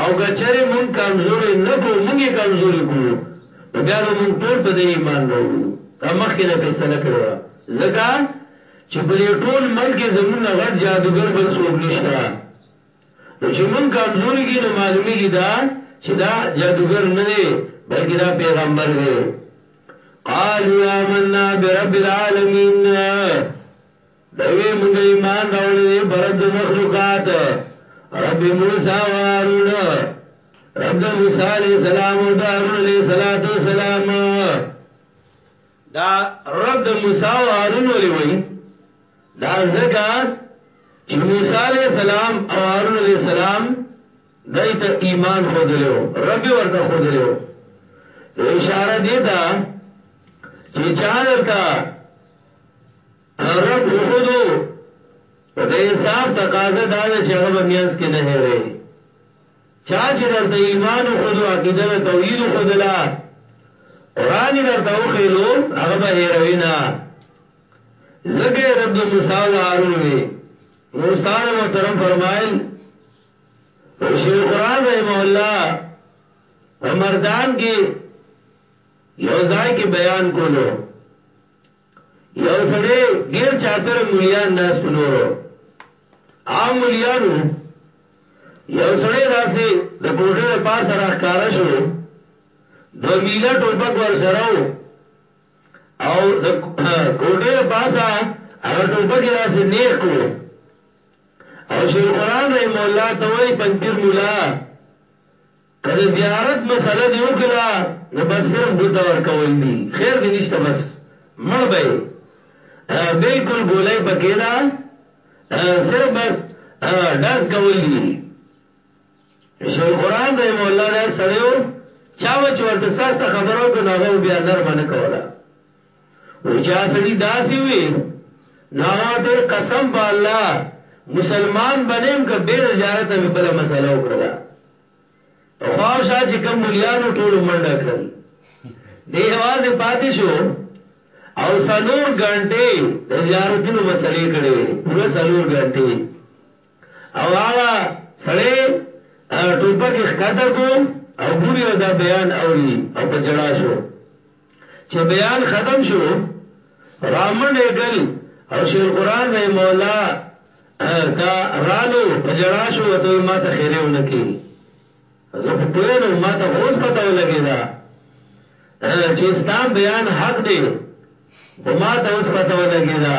او که چېرې مونږ کمزورې نه کو مونږ یې کمزورې کو نو بیا به مونږ ټول په دې ایمان راوړو دا مخکې نه فیصله کړې و ځکه چې په دې ټول ملک زمونږ غټ جادوګر بل څوک نشته نو چې مونږ کمزوري کې نو معلومیږي دا چې دا جادوګر نه دی بلکې دا پیغمبر دی قالوا آمنا برب العالمین دی وی مونږ ایمان راوړی دی برد د مخلوقات رب موسی و هارون رب د موسی علیہ السلام او د هارون علیہ الصلوۃ والسلام دا رب د موسی و هارون ولې وای دا زکا چې موسی علیہ السلام او هارون علیہ السلام دایته ایمان خو دلو رب ورته خو دلو اشاره دی دا چې چا درته رب خودو نو د انصاف تقاضا دا ده چې هغه مینس کې نه هره چا چې درته ایمان خودو عقیده د توحید خودلا قران درته وخیلو هغه به هروي نه زګه رب د موسی او هارون وی موسی علیہ السلام فرمایل شیخ قران رحم الله عمردان کې یو ځای کې بیان کولو یو سړی ګیر چاپیر مليان ناست نورو عام مليانو یو سړی داسې د کوټې د پاسه راخکاره شو دو میله ټوپک ور سره او د کوټې د پاسه هغه ټوپک داسې نیخ کړو او شیخ قرآن رحم الله توي پنځپیر مولا که د زیارت مسله دی وکړه نو بس صرف ګوته ورکول دی خیر دی نشته بس مړ به بالکل ګولای پکې دا صرف بس ډز کول دی شیخ القران رحم الله دا سړیو چا و چې ورته سخت خبرو کو ناغه بیا نرم نه کولا و چا سړی داسي وي ناغه ته قسم په الله مسلمان بنیم که بیر زیارت به بل مسله وکړه خواب شاه چې کوم مليانو ټولو منډه کړل دی یوازې پاتې شو او سلور غنټې د زیارتونو مسلې کړې پوره سلور غنټې او هغه سړی ټوپک ښکته کو او ګوري او دا بیان اوري او په جړا شو چه بیان ختم شو رامنډه کړل او شیرقران رحم الله تا رالو په جړا شو ته ما ته خیره ونه کی زه خو پوینو ما ته اوس پته ولګی دا چې ستا بیان حق دی خو ما ته اوس پته ولګی دا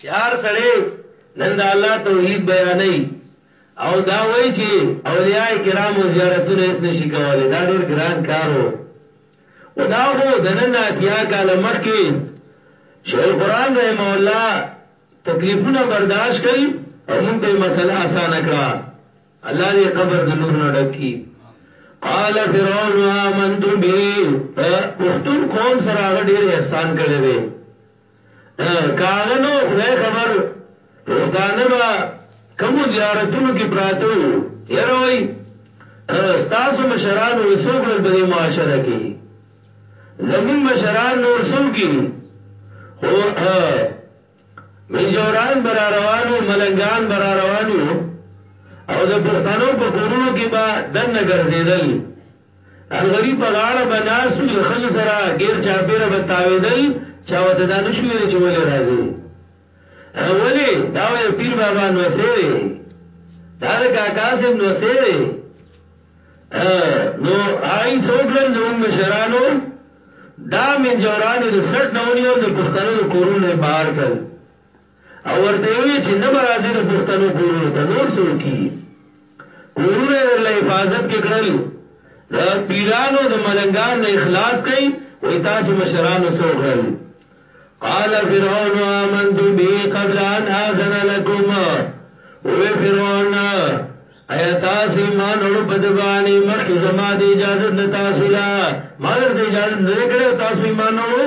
چې هر سړی نن د الله توحید بیانوي او دا وایي چې اولیاء کرام او زیارتونه هیڅ نشي کولای دا ډیر ګران کارو او دا خو د نن اتیا کاله مخکې شیخ القرآن رحمه الله تکلیفونه برداشت کړي او موږ ته مسله اسانه کړه الله دې قبر د نور نه ډک کړي قال فرعون آمنت به پښتون قوم سره هغه ډېر احسان کړی دی که هغه نه وو خدای خبر پښتانه به کومو زیارتونو کې پراته وو یاره وای ستاسو مشران وې سوګړل په دې معاشره کې زمون مشران نور سو کی خو میجوران برا روانو ملنګان برا روانو او د پښتنو په کورونو کې با دنه ګرځیدل انغری په غاړه به ناست وو د خزو سره غیر چاپیره به تاویدل چا وته دا نشو ویل چې ولې راځي ولې دا وې پیر بابا نو سره دا د کاکا سم نو سره نو آی سوګلن زمون مشرانو دا من جورانو د سټ نونیو د پښتنو د کورونو بهر کړ او ورته وی چې نه برازي د پښتنو کورونو ته نور څه وکي کورونه ورله حفاظت کې کړل د پیرانو د ملنګان نه اخلاص کړي وای تاسو مشرانو څه وکړل قال فرعون آمنت به قبل ان آذن لكم او فرعون ایا تاسو ایمان اورو په دبانی مخکې زما د اجازه نه تاسو لا ما درته اجازه نه کړو تاسو ایمان اورو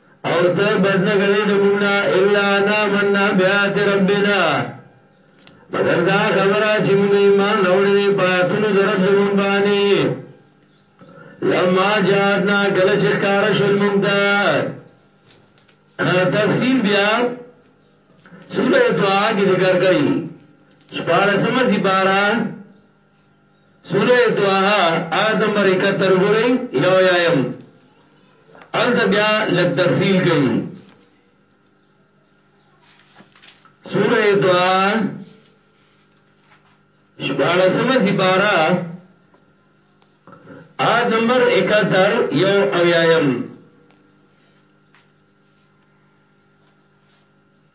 او ته بد نه غنې د موږ نه الا انا مننا بیات ربنا مگر دا خبره چې موږ ایمان راوړې دې پاتونو درب زمون باندې لما جاتنا کله چې کار شول موږ ته تفصیل بیا سورہ دعا کې ذکر کړي شپارسمه سپارا سوره طه آیت نمبر 71 ګورئ یو یایم ال بیا لک تفصیل کوي سوره طه شپاړه سم سپارا آیت نمبر 71 یو او یایم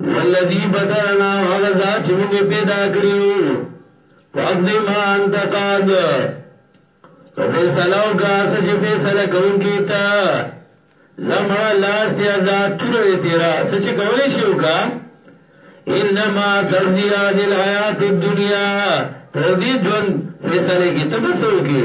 والذی بدانا غزا چې موږ پیدا کړیو فقد ما انت قاد تو فیصله او کا سج فیصله کون کیتا زمړه لاس دی آزاد تور دی تیرا سچ کولی شو کا انما تقضی هذه الحیات الدنیا پر دې ژوند فیصله کی تبسو کی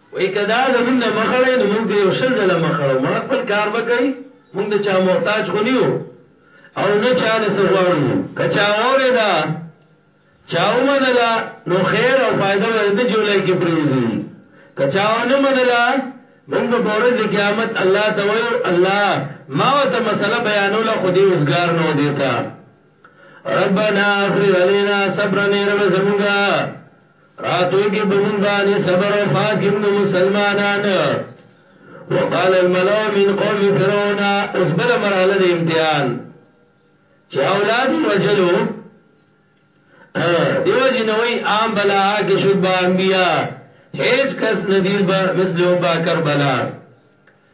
وایي که دا زموږ نه مخ اړوي نو موږ به یې یو شل ځله مخ اړوو، مړه خپل کار به کوي، موږ د چا محتاج خو نه یو او نه چا نه څه غواړو، که چا واورېده، چا ومنله نو خیر او فایده به د ده جولۍ کې پرېوځي، که چا ونه منله موږ به په ورځ د قیامت الله ته وایو، الله! ما ورته مسئله بیانوله خو دی اوزګار نه و دې ته. ربنا افرغ علینا صبرا اې ربه زموږ! راتلو کې په موږ باندې صبر او فاکم نو مسلمانان وقال الملو من قوم فرعون اوس بل مرحله د امتحان چې اولاد وجلو دیو جنوي عام بلا کې شوب انبیا هیڅ کس نذیر به مثلو با کربلا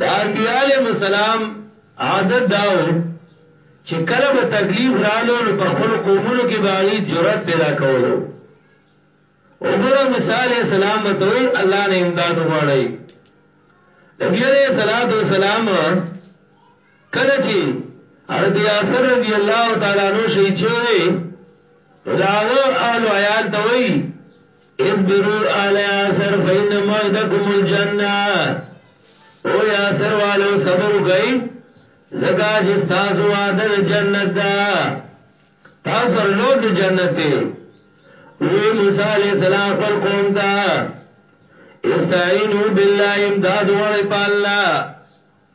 د انبياء عليهم السلام عادت دا وو چې کله به تکلیف رالو نو په خپل قومونو کې باغی جرأت پیدا کولو وګوره موسی عليه السلام وتوي الله نه امداد وغواړي نبی عليه الصلاه والسلام کله چې حضرت یاسر رضی الله تعالی عنہ شهید شوی نو داغه اهل عیال ته وی اصبروا آل یاسر فإن موعدکم الجنه او یاسر والو صبر وکئ زکا چې تاسو وعده د جنت ده تاسو سره لوګ د جنت دی وی موسی علی السلام خپل قوم ته استعینوا بالله امداد وړي په الله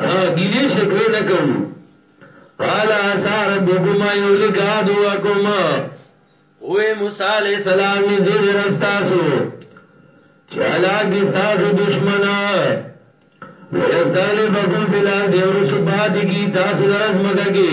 او هیلی شکوی نکوو قال عسى ربكم يولك عدوكم اوه موسی علیہ السلام نزدې دې رب تاسو چې هلاک دي تاسو دشمنان ويستغلفكم في الارض ورسو پات کی تاسو درس مګه کی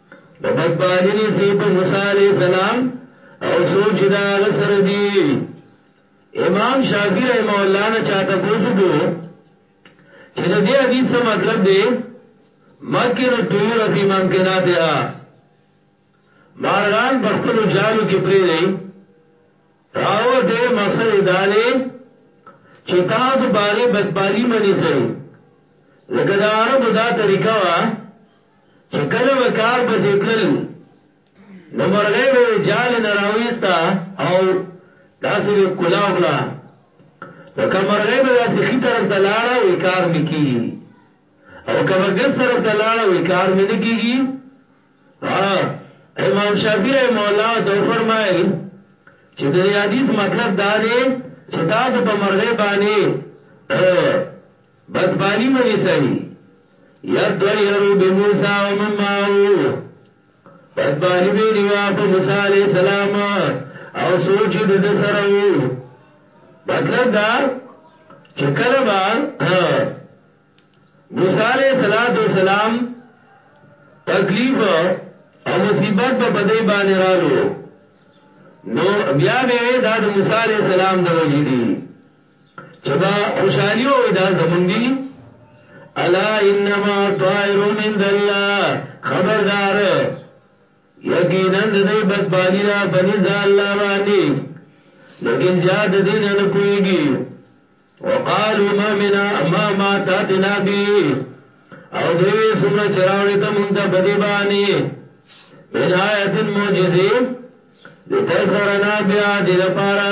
د بد بالینې سی په موسی علیہ السلام او سوچ دا غسر دی امام شافعی رحم الله نه چاته پوسو کو چې د دې حدیث څه مطلب دی مکن الطيور فی ممکناتها مارغان په خپل جالو کې پرې دی راو دې مقصد دالې چې تاسو باغې بدبالی منی سي لکه دا عربو دا طریقه وا چې کله به کار پسې تلل نو مرغۍ به جال نه راويستا او داسې به کلا وکړه نو که مرغۍ به داسې خي طرف ته لاړه وي کار مې کیږي او که به ګس طرف ته لاړه وي کار مې نه کیږي امام شافعي رحم الله تو فرمایل چې د حدیث مطلب دا دی چې تاسو په مرغۍ باندې بدبالی منی سوی یطیرو بموسی و من معه بدبالی به نیوا په موسی علیہ السلام او سوچ د سره مطلب دا چې کله با موسی علیہ الصلات والسلام تکلیف او مصیبت په بدی باندې رالو نو بیا به دا د موسی علیہ السلام د وجې دي چې دا خوشحالي او دا زمونږ دي الا انما طائر عند الله خبردار یقینا د دې بدبالی را بنی زالله باندې لیکن زیاد دین نه پويږي وقالوا ما منا ما ما تاتنا بي او دوی سمره چراوړې ته مونږ ته بدی باندې من آیت معجزه لتسخرنا بیا دې لپاره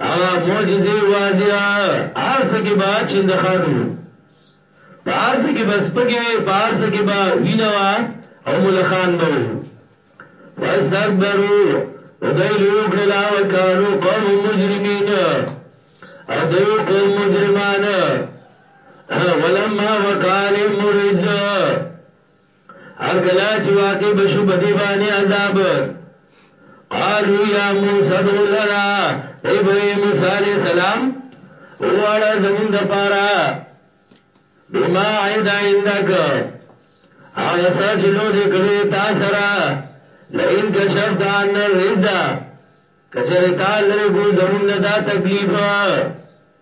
هغه معجزې واضحه هر څه کې با چند خانو پارس کې بس پکې وي پارس کې با وینوا او ملخان به وو واستكبروا ودای لوکړل او کانو قوم مجرمین او دای قوم مجرمان ولما وقال مرجا هر کلا چې واقع بشو بدی باندې عذاب قالو یا موسی دو لنا ای بوی موسی علیہ السلام والا زمون د پارا بما عید عندک هغه سچ لو دې کړی تا سره لئن کشفت عن الرزق کچره تا لری ګو زمون نه دا تکلیف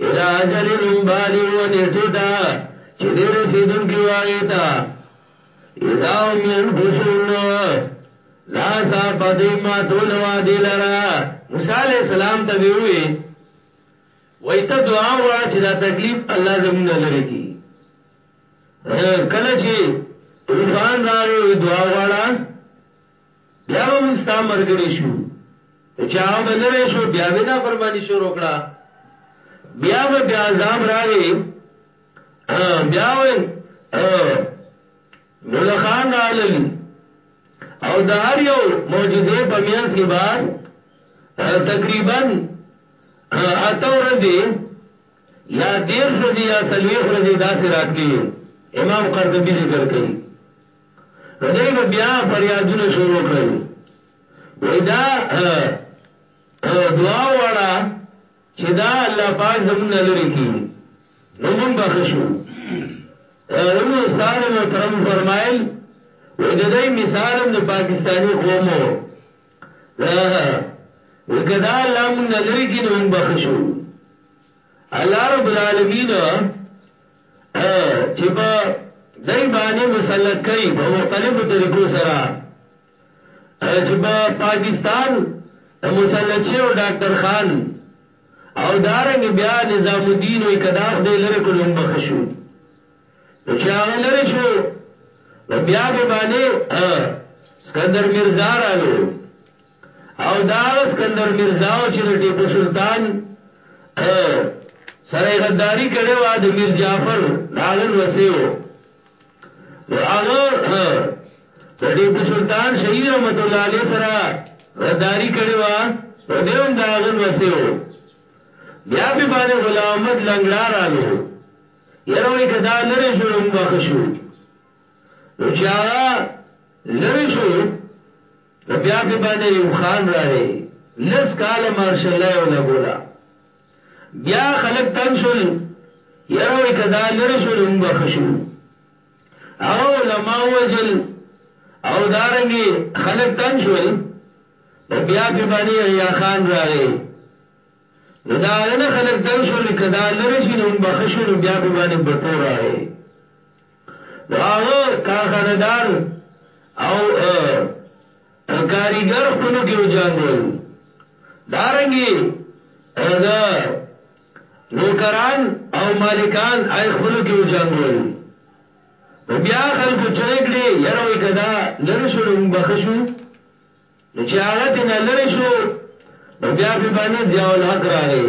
الی اجل بالغ و نیټه تا چه دی رسیدن کی واغی تا اذا هم ینکسون لا صاحب دی ما تول وادی لرا موسی علیہ السلام تا بیوی وی تا دعا وارا چه دا تکلیف اللہ زمون لری کی کله چه طوفان راغی دعا وارا بیا به موږ ستا مرګړي شو نو چې هغه به لرې شو بیا به نه فرمانی شروع کړه بیا به بیا عذاب راغی بیا وای ملخان رالل او د هر یو معجزې په میانس کې بعد تقریبا اته ورځې یا دیر ورځې یا سلويخ ورځې داسې راتلی امام قرطبي ذکر کوي نو دای به بیا فریادونه شروع کړل وای دا دعا واړه چې دا الله پاک زمونږ لری کی نو مونږ بخښو زمونږ استاد محترم فرمایل وای د دې مثال د پاکستانی قومو وکدا الله مونږ لری کی نو مونږ بخښو الله رب العالمین او چې په دوی باندې مسلط کړي په مختلفو طریقو سره او چې په پاکستان د مسلط شوی ډاکټر خان او دارنګ بیا نظام الدین او کداخ دې لری کول هم بخښو نو چې هغه لری شو نو بیا به باندې سکندر مرزا رالو او دا هغه سکندر مرزا او چې د ټیپو سلطان سره غداری کړي وا د میر جعفر داغه لوسیو نو هغه د ټیپو سلطان شهید رحمت الله علیه سره غداری کړي وا او دیوم داغه لوسیو بیا په باندې غلام احمد لنګړار آلو یره وای کدا لری شو موږ بخښو نو چې هغه لری شو نو بیا په باندې ایوب خان راغی لس کال مارشل لا یو لګولا بیا خلک تنگ شول یره وای کدا لری شو نو موږ خشو هغه علما وجل او دارنګي خلک تنگ شول نو بیا په باندې غیا خان راغی نو دا غنه خلک تنگ شول کدا لری شي نو موږ خشو نو بیا په باندې بټو راغی د هغه کارخانه دار او کاریګر خپلو کې وجانګول دارنګي د نوکران او مالکان آی خپلو کې وجانګول بیا خلکو چغې کړې یاره وای کدا لری شو نو بخښو نو چې هغه دې نه لرې شو نو بیا په باندې ضیاء الحق راغی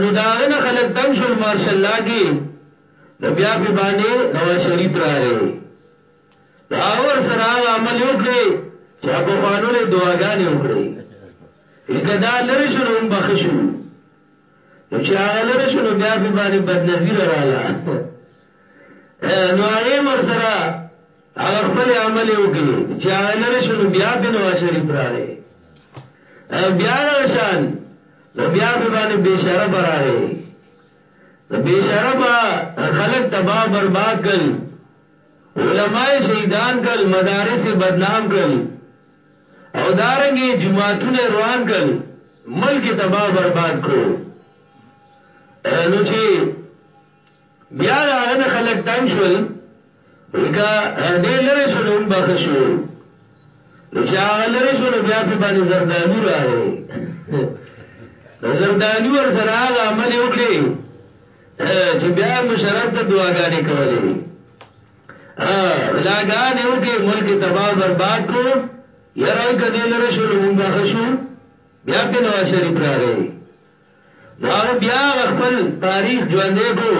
نو دا غنه خلک تنگ شول مارشل لا کې نو بیا په باندې نواز شریف راغی دا اور سره هغه عمل وکړي چې په قانون دعاګانې وکړي اګه دا لری شنو هم بخښو نو چې هغه لره شو نو بیا په باندې بدنظیر رااله نو هغه ور سره هغه خپل عمل وکړي چې هغه لره شو نو بیا په نواز شریف راغی بیا د شان نو بیا په باندې بے شرف راغی بے شرف خلق تباہ برباد کړ علماء شهیدان کړ مدارس بدنام کړ او دارنګ جماعتونه روان کړل ملک تباہ برباد کو نو چې بیا هغه نه خلک تنگ شول وکا دې لری شنو هم بخښو نو چې هغه لری شنو بیا په باندې زردالو راغی زردالو ور سره هغه عمل وکړي چې بیا مشرف ته دعاګانې کولې غلاګانې وکړي ملک تباہ برباد کو یاره وای کدی لره شو مونږ به خشو بیا په نواز شریف راغی نو هغه بیا خپل تاریخ ژوندې کو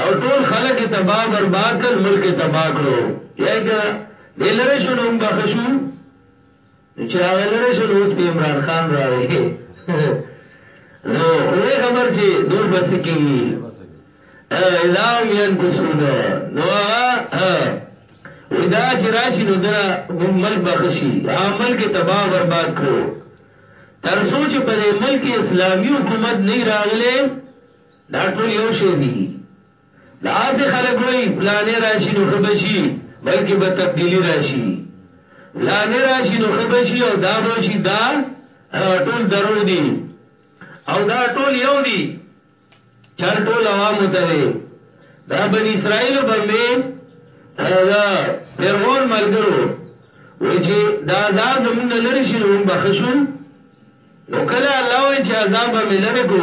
او ټول خلک تباہ برباد کړ ملک تباہ کړو یای کړه دلره شو مونږ به خشو نو چې هغه لرې شو نو اوس به عمران خان راغی نو وې خبر چې نور بس کیږي اذا هم ينكسون نو هغه ودا چې راشي نو دره ملک بخشي هغه ملک تباہ او برباد کړو تر سوچ په ملک اسلامي حکومت نه راغله دا ټول یو شی دي داسې خلک وایي فلانی راشي نو ښه به شي بلکې به تبدیلي راشي فلانی راشي نو ښه به شي او دا به شي دا ټول دروغ دي او دا ټول یو دي چل ټول عوامو ته دی دا بن اسرائیل بمبه دا فرعون ملګرو وای چې دا عذاب زمونږ لری شي نو موږ بخښو نو کله الله وای چې عذاب به ملره کو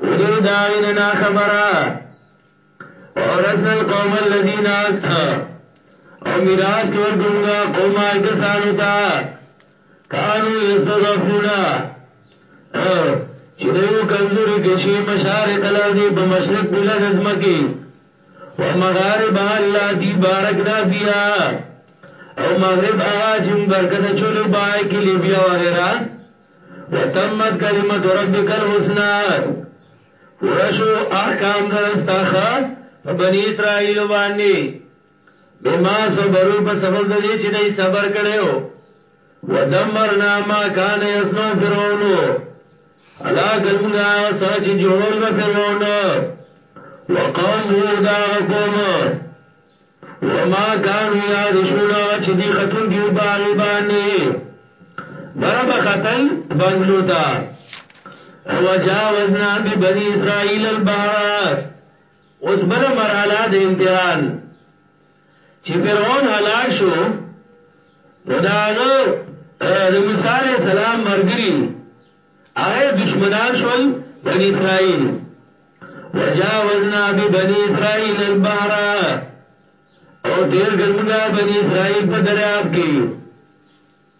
ودې داوین نا خبره اورسنا القوم الذين است او میراث کور کومګه قومه کسانو ته کانو یستضعفونا چې دوی کمزوري کې شي مشارق الارض په مشرق بلد ازمکه ومغارب الله دی بارکنا بیا او مغرب هغه چې برکت چولې بای کې لیبیا وغیرہ وتمت کلمت ربک الحسنا ورشو احکام درستاخه په بنی اسرائیل باندې بما صبروا په سبب د دې چې دوی صبر کړو ودمرنا ما کان یسنو فرعون الا ګنګ هغه سره چې جوړول به فرعون وقوم هو دا قوم وما كانوا يعرشون هغه چې دی خاتون کې باغی باندې برب خطل بنگلو تا وجاوزنا ببني اسرائيل البحر اوس بل مرحله د امتحان چې فرعون هلاک شو نو دا هغه د موسی عليه السلام مرګري هغه دشمنان شول بني اسرائيل وجاوزنا ببني اسرائيل البحر او تیر ګرمګه بني اسرائيل په دریاب کې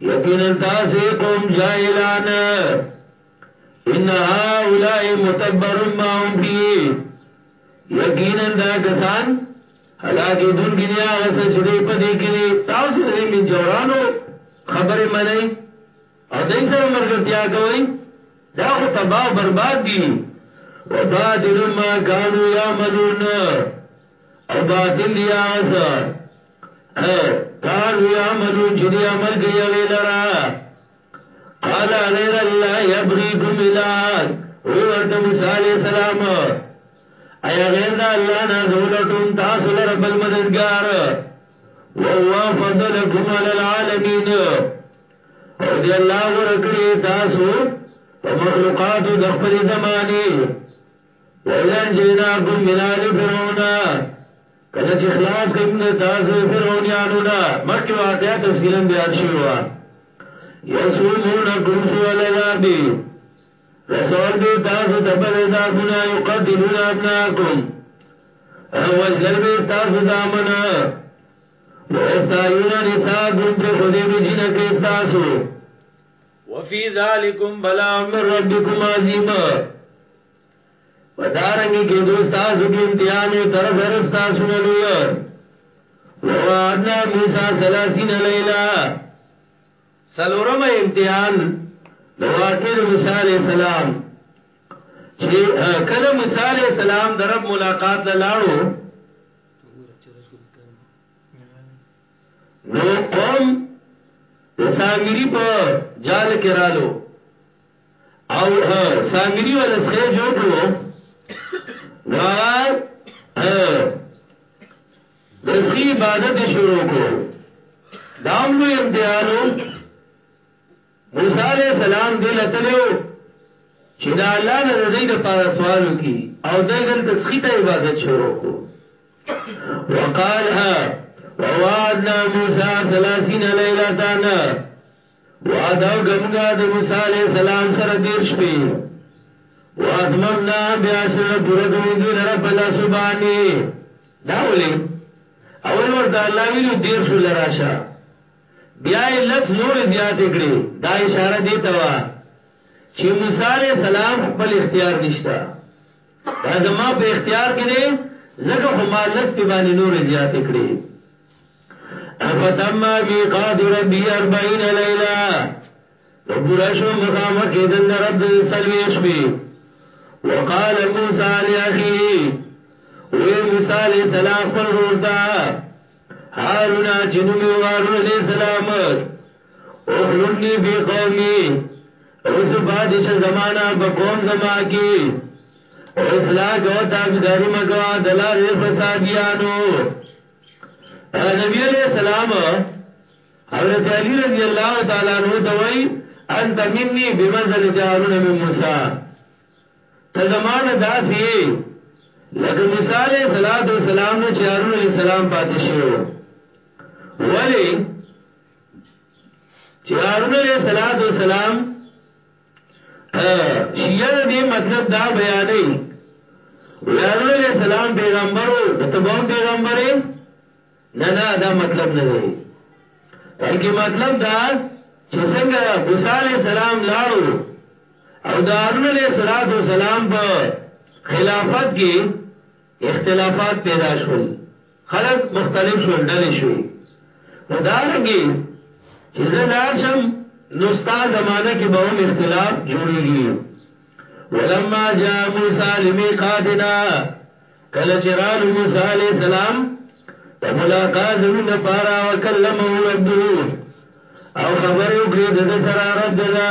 یقینا تاسو قوم جاهلان ان هؤلاء متبر ما هم فيه یقینا دا کسان هلاکی دن کی دیا غصه چه دی پا دی کری تاسو دی من جورانو خبر منئی او دی سر مرگرتیا کوئی دا خو تباہ و برباد دی و باطل ما کانو یعملون او باطل دی آغسا کانو یعملون چې دی عمل کوي هغه لرا قال غیر الله یبغیکم الہ او ورته موسی علی السلام ایا غیر دا الله نه زولټون تاسو لره بل مددگار وهو فضلکم علی العالمین او دی الله غره کړی تاسو په مخلوقات د خپل زمانه وإذا جئناكم من آل فرعون کله چې خلاص کړي موږ تاسو فرعونانو نه مخکې واقعیا تفصیلا بیان شوی و یسومونکم سوء العذاب رسول به تاسو ته بد عذابونه یقتلون ابناکم وجلل به تاسو ځامن ويستایون نساکم په خودی به جنکه تاسو وفي ذالکم بلا من ربکم عظیمه په دارنګ کې دو ستاسو کې امتحان او تر غرب ستاسو نه لوی ووعدنا موسی سلاسین لیلا سلورم امتحان دواتنی دو موسی علیہ السلام چه کل موسی علیہ السلام در رب ملاقات للاړو نو قوم د سامری په جال کې رالو او سانګری ولا سخه جوړ کړو نو هغه د سخی عبادت شروع کو دام لوی امتحانو موسی علیہ السلام دی لتلو چې دا الله نه د دې د پاره سوالو کی او د دې د سخی ته عبادت شروع کو وقالها ووعدنا موسی 30 ليله وعده وکړه مونږه د موسی علیه السلام سره دیر شپې واتممنا بیا سره پوره کوي دې لره په لاس باندې دا ولې اول ورته الله ویلو دیر شو لراشه بیا یې لس نور زیات کړي دا اشاره دی ته وا چې موسی علیه السلام خپل اختیار نشتا دا زما په اختیار کې دی زکه خو ما لس په باندې نور زیات کړي افتم میقات ربی اربعین لیلہ نو پورا شو مخامخ کېدل د رب د سلويش به وقال موسی لاخيه وی موسی علیہ السلام خپل ورتا هارون جنوم هارون علیہ السلام اخلفنی فی قومی اوس بادش زمانہ په قوم زما کې اصلاح کو تابعداري مګه دلار فسادیانو نبی علیہ السلام حضرت علی رضی اللہ تعالی عنہ توئی انت منی بمنزل جارون من موسی تزمان داس یې لکه موسی علیہ الصلوۃ والسلام نه چارون علیہ السلام پاتې شو ولی چارون علیہ الصلوۃ والسلام شیعه د دې مطلب دا بیانې وارون علیہ السلام پیغمبرو نتبهم پیغمبرې نه نه دا مطلب نه دی بلکې مطلب دا چې څنګه موسی علی السلام لاړو او د هارون علیه السلام په خلافت کې اختلافات پیدا شول خلک مختلف شول ډلې شوې نو دا رنګي چې زه لاړ شم نو ستا زمانه کې به هم اختلاف جوړیږي ولما جاء موسی لمیقاتنا کله چې رالو موسی علی السلام د ملاقات زموږ لپاره وکلمه ربه او خبر یو کړی د سره رب دغه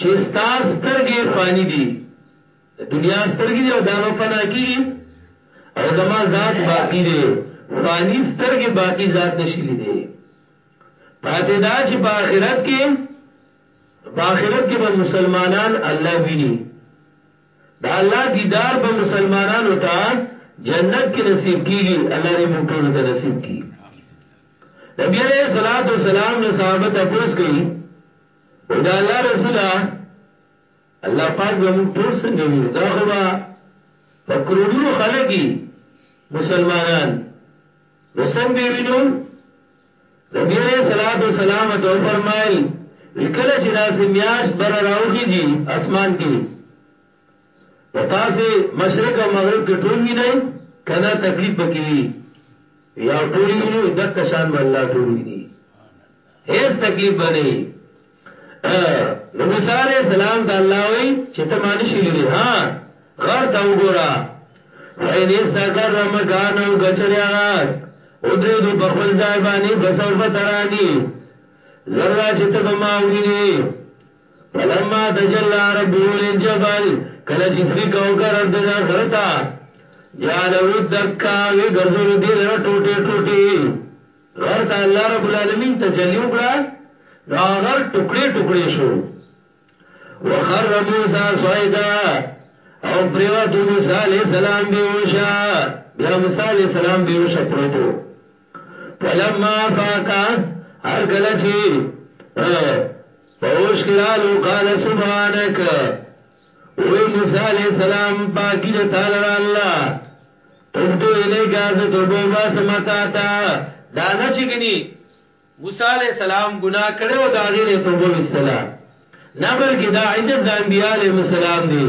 چي ستا سترګي فاني دي د دنیا سترګي دي او دا به فنا کیږي او زما ذات باقی دی فانی سترګي باقی ذات نشي لیدي پاتې دا چې په آخرت کې په آخرت کې به مسلمانان الله ویني دا الله دیدار به مسلمانانو ته جنت کې نصیب کیږي الله دې موږ ټول ته نصیب کړي نبی عليه الصلاه والسلام له صحابه تاسو کوي وای دا الله رسوله الله پاک به موږ ټول څنګه ویني دا خو به په کروڑونو خلک مسلمانان نو څنګه به وینو نبی علیہ الصلوۃ والسلام ته فرمایل وکله چې داسې میاش بر راوخیږي اسمان کې که تاسې مشرق او مغرب کې ټول وینئ کنه تکلیف به کې وي یا ټول وینو دک شان به الله ټول ویني هیڅ تکلیف به نه وي نو موسی علی السلام ته الله وی چې ته معنی شلې ها غر ته وګوره فین استقر مکان او کچریا غات او درې دو په خپل ځای باندې بسوف ترانی زرا چې ته به ما ویني فلما تجلى ربه للجبل کله چې سریکا وکړ رب د غرتا جعله دکا وی ګرځول دی لره ټوټه ټوټه غرتا الله رب العالمین تجلی وکړه دا غر ټوکړي ټوکړي شو وخر موسی صیدا او پریوت موسی علیہ السلام بیوشا بیا موسی علیہ السلام بیوشا پروتو فلما افاق هر کله چې پوش کرالو قال سبحانك وی موسی علیہ السلام پاکی د تعالی را الله تبتو الیک از توبو باس متا تا دا نه چګنی موسی علیہ السلام گناہ کړو دا غیر توبه وستلا نه بلکې دا عجز د انبیاء علیهم السلام دی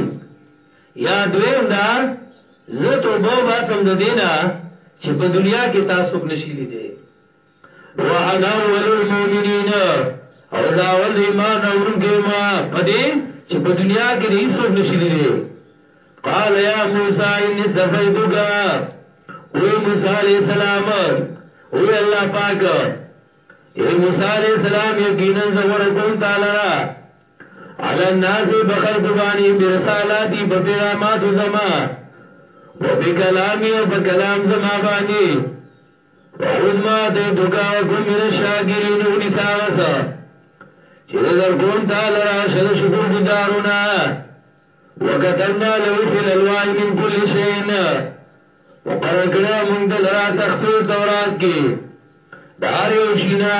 یا دویم دا زه توبه وباسم د دې نه چې په دنیا کې تاسو څوک نشي لیدی وانا اول المؤمنین او دا اول د ایمان راوړونکو ما پدې چې په دنیا کې دې څوک نشي لیدي قال یا موسی ان صفیتک او موسی علیہ السلام او الله پاک اے موسی علیہ السلام یقینا زغور کوم تعالی را علی الناس په خلق بانی برسالاتی په پیغامات زما و بی کلامی و په کلام زما بانی و خود ما تی دکا و کم من الشاکرین و نساغسا چیز در کون تا لرا شد شکر گزارونا و کتبنا لو فی الالواح من کل شین مقرر کړه موږ دلرا تختو تورات کې دار یو شینا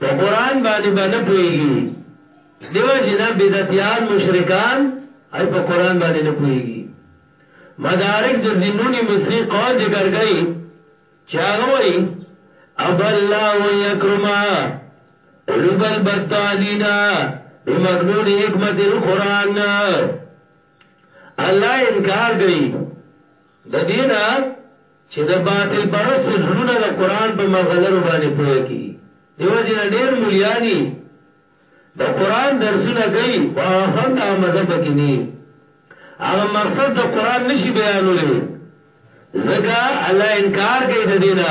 په قران باندی به نه پوهیږی دیو جنا بدعتیان مشرکان ای په قران باندی نه پوهیږی مدارک د زنونی مصری قول ذکر کړي چاغوي اب الله ويكرما قلوب البطالين بمكنون حکمت القران الله انکار کوي د دینه چې د باطل پرست زړونه د قران په مغلرو باندې پوهه کی دیو جن ډیر مليانی د قران درسونه کوي خو هغه خوند هغه مزه پکې ني هغه مقصد د قران نشي بیانولې زګه الله انکار کوي د دینه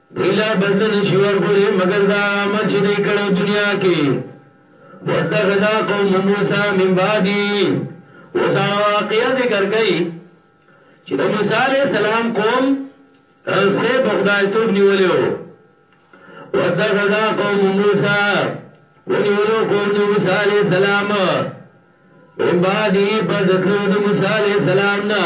دی له بدل نشي ورکولې مگر دا عمل چې دی کړو دنیا کې وتخذا قوم موسی من بعدی وسا واقعیا ذکر کړي چې د موسی علی السلام قوم سره بغداد توب نیولیو وتخذا قوم موسی ونیولو قوم د موسی علی السلام من بعدی پس د موسی علی السلام نه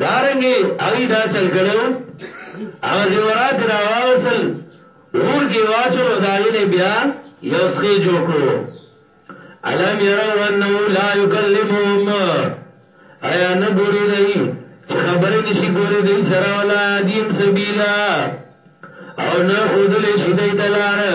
دارنګي هغه دا چل کړو هغه زیورات راوسل اور کې واچول او داغې نه بیا یو سخی جوړ کړو علم یرو انه لا یکلمهم ایا نه ګوري دی چې خبرې نشي ګوري دی سره ولا دیم سبیلا او نه خودلې شي دی تلاره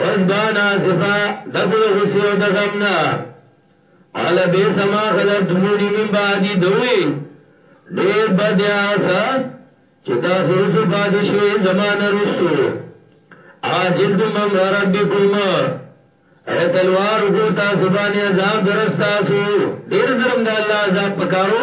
غضبان آصفا ډک د غصې او د غم نه قال بیس ما خلفتمونی من بعدی دوی ډیر بد آسا چې تاسو رسو پاتې شوي زمانه رسو عاجلتم امر ربکم اے تلوار کو تاسو باندې عذاب درستاسو ډیر ظلم د الله عذاب پکارو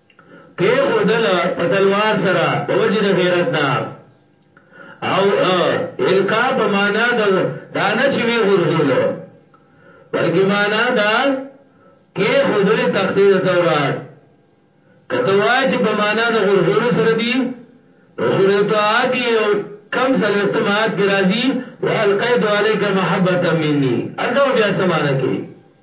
کېښودله په تلوار سره په وجه د غیرت نه او القا په معنا د دانه چې وی غرزولو بلکې معنا دا کېښودلې تختې د تورات کته وای چې په معنا د غرزولو سره دی نو سورې طه کې یو کم سلوختم آیات کې راځي والقیت علیک محبتا مني الته بیا سمانه کوي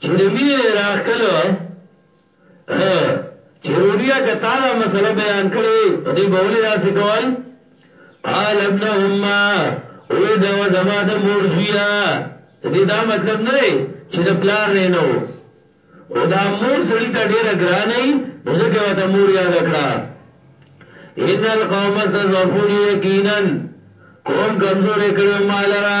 چی د وینی عراق کله وه ها چی روریا که تا دا مسله بیان کړی نو دی به ولی داسی کول قال ابن امه اوی دا و زما د مور زویا دی دا مطلب نه دی چی د پلار نه نو او دا مور سړی ته ډیره ګران ای نو زکه وته مور یاد کړه ان القوم سزفون یقینا قوم کمزور کړو مال را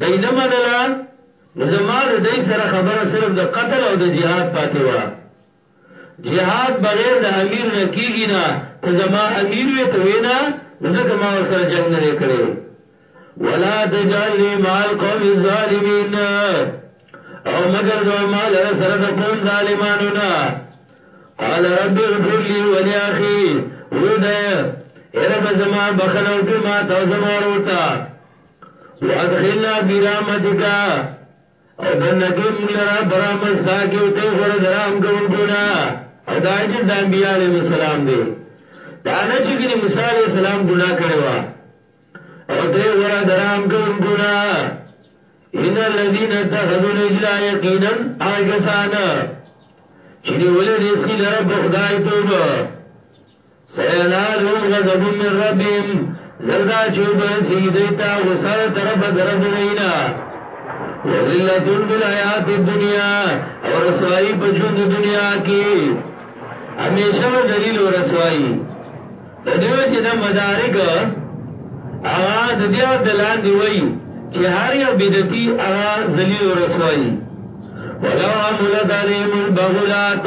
دی نه منله نو زما د دی سره خبره صرف د قتل او د جهاد پاتې وه جهاد بغیر د امیر نه کیږي نه ته زما امیر وې ته وینا نو ځکه ما ور سره جنگ نه کړي ولا تجعلني مع القوم الظالمين او مگر دو ما لره سره د قوم ظالمانو نه قال رب اغفر لي ولاخي ودا اے رب زما بخنو کې ما ته زما وروتا وادخلنا فی رحمتک او دنګې موږ لرا برامستا کې ته غره درام کول ګنا او دا عجز د انبیاء علیهم السلام دی دا نه چې ګنې موسی علیه السلام ګناه کړې و او ته غره درام کول ګنا ان الذين اتخذوا العجل يقينا اغسانا چنی ولې دې سي لره بخدای توبه سينالهم غضب من ربهم زردا چو برسی دیتا غصر طرف درب دینا وذلتن فی الحیات الدنیا اور رسوائی پا جند دنیا کی ہمیشہ و ذلیل و رسوائی دا دیو چی دا مدارک اغا دا دیا دلان دیوئی چی هر یو بدتی اغا ذلیل و رسوائی ولو حملت علیهم البغلات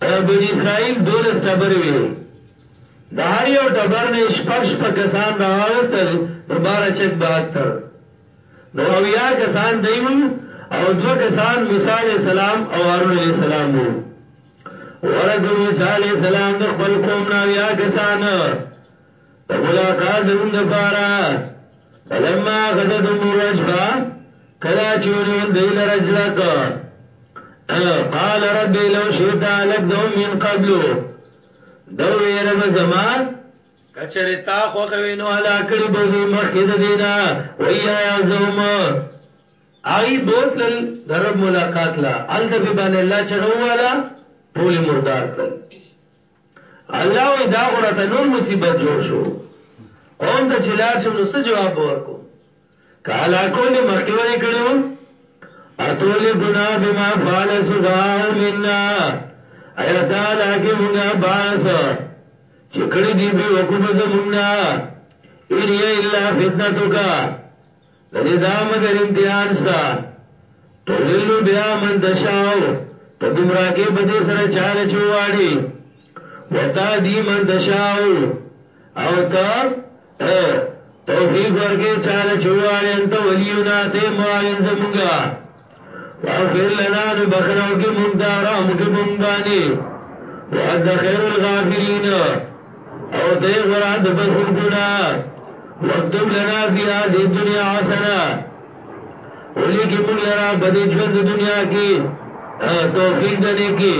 د بني اسرائیل دولس ټبرې وې، د هر یو ټبر نه یې شپږ شپږ کسان راوستل، نو باره چک بهتر. نو اویا کسان دی وو او دوه کسان موسی علیه السلام او هارون علیه السلام وو. غوره کړ موسی علیه السلام د خپل قوم نه اویا کسان. د ملاقات د وند پارا فلما غدد مرجفا کلا چونیول دیل رجلک قال رب لو شیطا لک دوم من قبلو دوی رب زما کچری تا خوخوی نو علا کری بودی مخید دینا وی آیا زوم آئی بوتلل در رب ملاقات لا عل دبی بان اللہ چغوالا ټول مردار کړل الله وی دا خو راته نور مصیبت جوړ شو قوم ته چلار شم نو څه جواب ورکوم که هلاکول دې مخکې ولې کړو اتول ګنا بما فعل سفهاء منا ایا دا لاګه مونږه باس چې کړي دی به وکوبه زمونږه ان یا الا فتنتک د نظام د امتحان ستا تضل بیا من تشاو ته گمراه کې بده سره چاله چواړي وتا دی من تشاو او تا توفیق ورکه چاله چواړي انت ولیونا ته معاون زمونږه واغفر لنا نو بخنو کې مونږ ته رحم کې مونږ باندې وانت خير الغافرين او ته غره د بخون ګنا واكتب لنا في هذه الدنيا حسنه ولي کې مونږ لرا بده ژوند دنیا کې توفیق دنه کې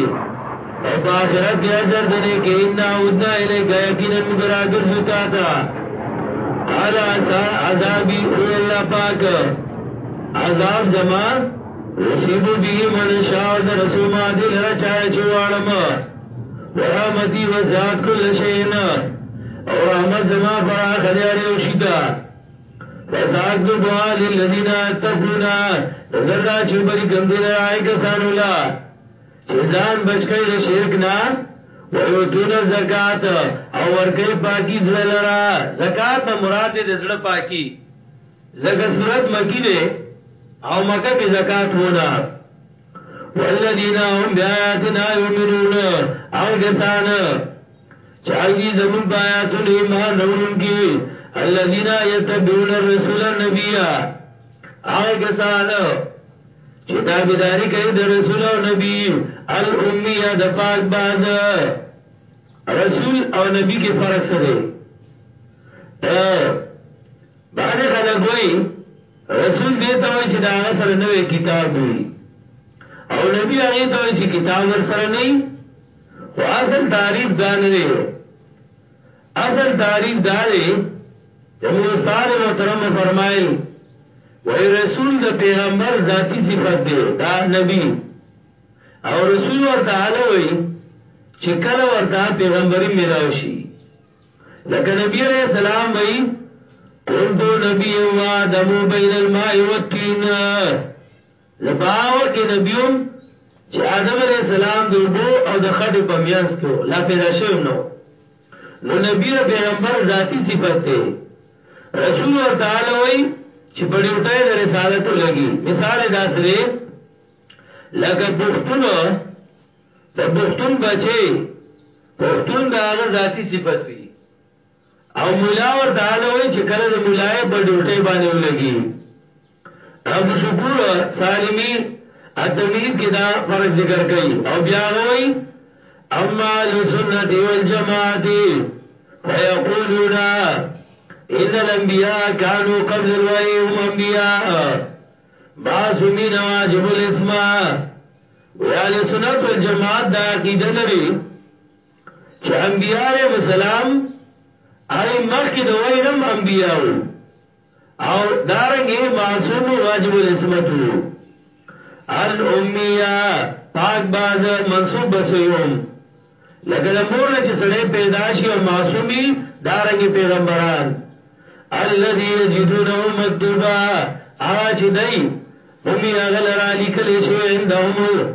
او په آخرت کې اجر د نیکې ان عودنا الیک یقینا موږ راګرځو تا ته الا عذابی او الله پاک عذاب زما یصيب به من شاء د رسول ما دې لره چا چوالم ورحمتي وسعت كل شيء او رحمت زما پر خلیاري او شیدا فساد کو دعا للذین اتقونا زردا چې بری ګندل راي کسان الله چې ځان بچ کړي د شرک نه و یوتون زکات او ورکه پاکی زړه لرا زکات نه مراد دې زړه پاکی زګه صورت مکی ده او مکه کې زکات ونه والذین هم بیااتنا یؤمنون او کسان چای دې زمون بیااتون ایمان راوړونکي الذين يتبعون الرسول النبي هغه کسان چې تابعداري کوي د رسول او نبی الامیه د پاک باز رسول او نبی کې فرق څه دی بعض خلک وایي رسول دې ته وایي چې دا هغه سره نوې کتاب وي او نبی هغه ته وایي چې کتاب ور سره نه وي خو اصل تعریف دا نه دی اصل تعریف دا دی چې مستعار محترم فرمایل وای رسول د پیغمبر ذاتی صفت دی دا نبی او رسول ورته الوی چې کله ورته پیغمبري ملاو شي لکه نبی علیہ السلام وای قلت نبی و آدم بین الماء والتین زه باور کې نه بیوم چې آدم علیه السلام د اوبو او د خټو په میانس کې لا پیدا شوی نو نو نبی او پیغمبر ذاتی صفت دی رسول الله تعالی وایي چې په ډیوټه د رسالت لګي مثال دا سره لکه پښتون د پښتون بچي پښتون دا غ ذاتی صفت وي او ملا ورته هله وای چې کله د ملای په ډیوټه باندې ولګي ابو شکور سالمی التمهید کې دا فرق ذکر کړي او بیا غوي اما لسنت والجماعت فیقولون ان الانبیاء كانوا قبل الوحی هم انبیاء باس من واجب الاسماء ویال سنت والجماعت دا عقیده لري چې انبياء عليهم السلام هغه مخکې د وای نم انبياء او دارنګي معصوم واجب الاسمت ان اميه پاک باز منصوب بسويهم لکه د مور نه چې سړی پیدا شي او معصومي دارنګي پیغمبران الذي يجدونه مكتوبا هغه چې دی هم یې غلرا لیکل شوی عندهم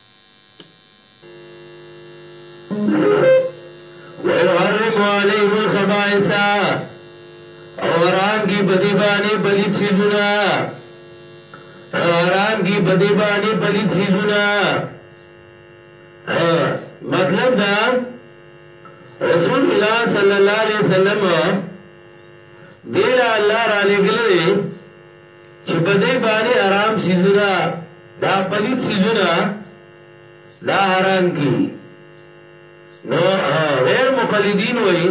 ويحرم عليهم الخبائث او حرام کی بدی بانی بدی چیزونا حرام کی بدی بانی بدی چیزونا مطلب دا رسول الله صلی الله علیه وسلم دیلا الله را لګلې چې په دې باندې حرام سيزونه دا پلید سيزونه دا حرام کی نو غیر مقلدین وای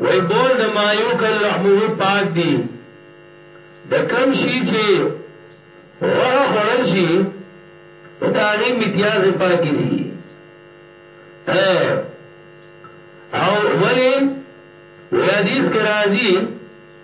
وای بول د مایو کل لحمه پاک دی د کم شي چې غوغه خورل شي نو دا غي امتیاز پاکی دی او ولی وی حدیث کے راضی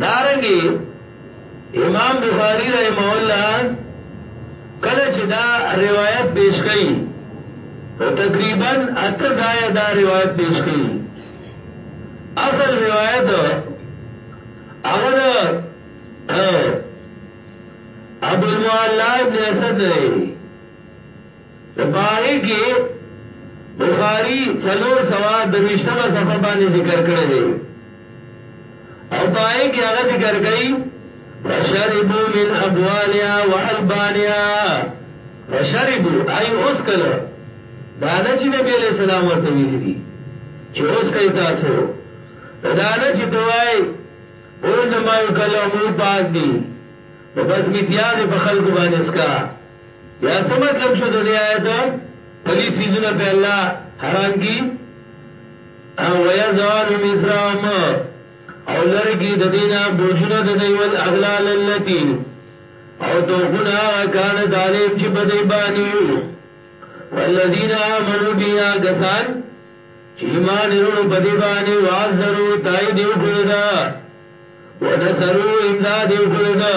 دارنګي امام بخاری رحمه الله کله چې دا روایت پیش کړي نو تقریبا اته ځای دا روایت پیش کړي اصل روایت هغه ابو المعلا ابن اسد دی نو په هغې کې بخاري څلور سوه درویشتمه صفحه باندې ذکر کړی دی او په هغې کې هغه ذکر کوي فشربو من ابوالیا و البانیا فشربو ای اوس کلو دانا چی نبی علیہ السلام ورته ویلی دی چی اوس کئی تاسو دانا چی توائی اول دمایو کلو مو پاک دی نو بس میتیاز په خلق باندې اسکا بیا څه مطلب شو د دې آیت پلی چیزونه په الله حرام کی او ويزعن مصرام او لرګي د دینه بوجونه د دیول اغلال اللتی او توخنا کان تعلیم چې په دی باندې والذین آمنوا بیا کسان چې ایمان ورو په دی باندې وازرو تای دیو کړدا ونصرو امداد دیو کړدا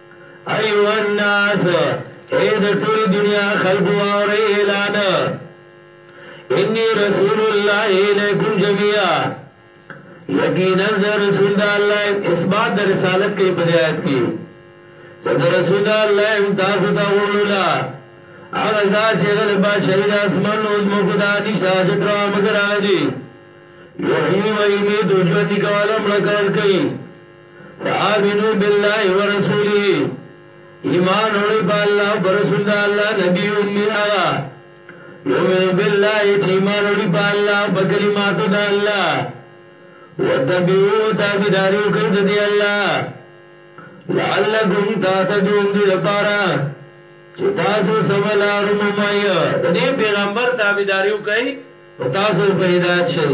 ایو الناس اے د ټول دنیا خلقو اور اعلان انی رسول الله الیکم جميعا یقینا رسول د الله اثبات د رسالت کې په آیات کې صدر رسول الله هم تاسو ته ورولا هغه ځات چې غل با شهید اسمان نو زمو خدا نشه جترا مگر راځي یحیی و یمیت ژوند کولم لکول کوي فآمنو بالله ورسوله ایمان وړي په الله او رسول الله نبی امي هغه یومنو بالله چې ایمان وړي په الله او په کلماتو د الله وتبعو تابعداري کوي د دې الله لعلکم تهتدون دې لپاره چې تاسو سملار ممایه د دې پیغمبر تابعداري کوي تاسو په هدایت شئ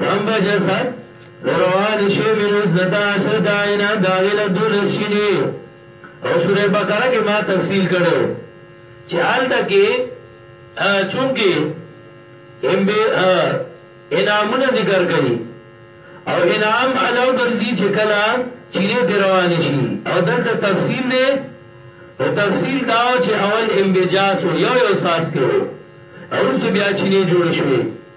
هم په جسد روان شي من اسنتا عشر داینا داغل دولس شینی او سوره بقره کې ما تفصیل کړو چې آلته کې چونکی هم به انعامونه ذکر کړي او انعام علاو ګرځي چې کلا چیرې دروان شي او دلته تفصیل دی او تفصیل داو چې اول امبجاس یو یو ساس کې او بیا چینه جوړ شوی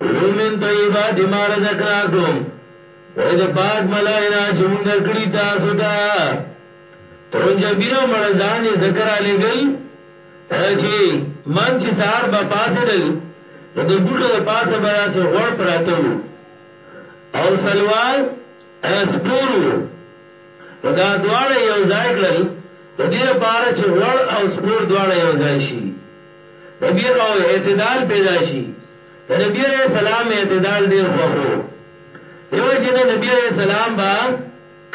کلو من طیبات ما رزقناکم وای د پاک ملاینا چې مونږ درکړی تاسو ته ترون جبیره مړ ځان ذکر علی گل چې من چې سار به پاسه دل نو د بوټو د پاسه به داسې غوړ پراته وو او سلوال اسپور وو نو دا دواړه یو ځای کړل د دې لپاره چې غوړ او سپور دواړه یو ځای شي نبی او اعتدال پیدا شي د نبی علیہ السلام اعتدال ډیر خوخو دیو جن نبی علیہ السلام با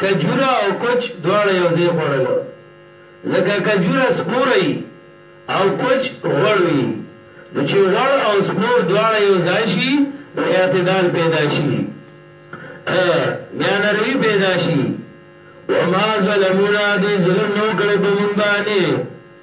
کجورا او کوچ دواړه یو ځای خوړل زکه کجورا سپوري او کوچ غړوي نو چې غړ او سپور دواړه یو ځای شي نو اعتدال پیدا شي میان روی پیدا شي وما ظلمونا دی ظلم نو کړي په مونږ باندې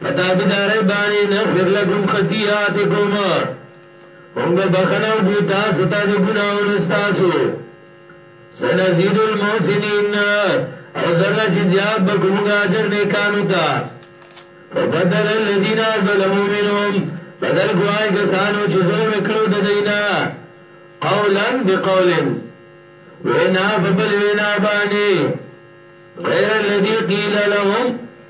په تابیدارۍ باندې نغفر لکم خطیاتکم مونږ به بخنه وکړو تاسو ته د ګناهونو تاسو سنزيد المحسنين او ذره چې زیات به کومه اجر نه کانو تا فبدل الذين ظلموا منهم بدل کوای کسانو چې ظلم وکړو د دینا قولا بقولن وینا فبل وینا باندې غیر الذي قيل لهم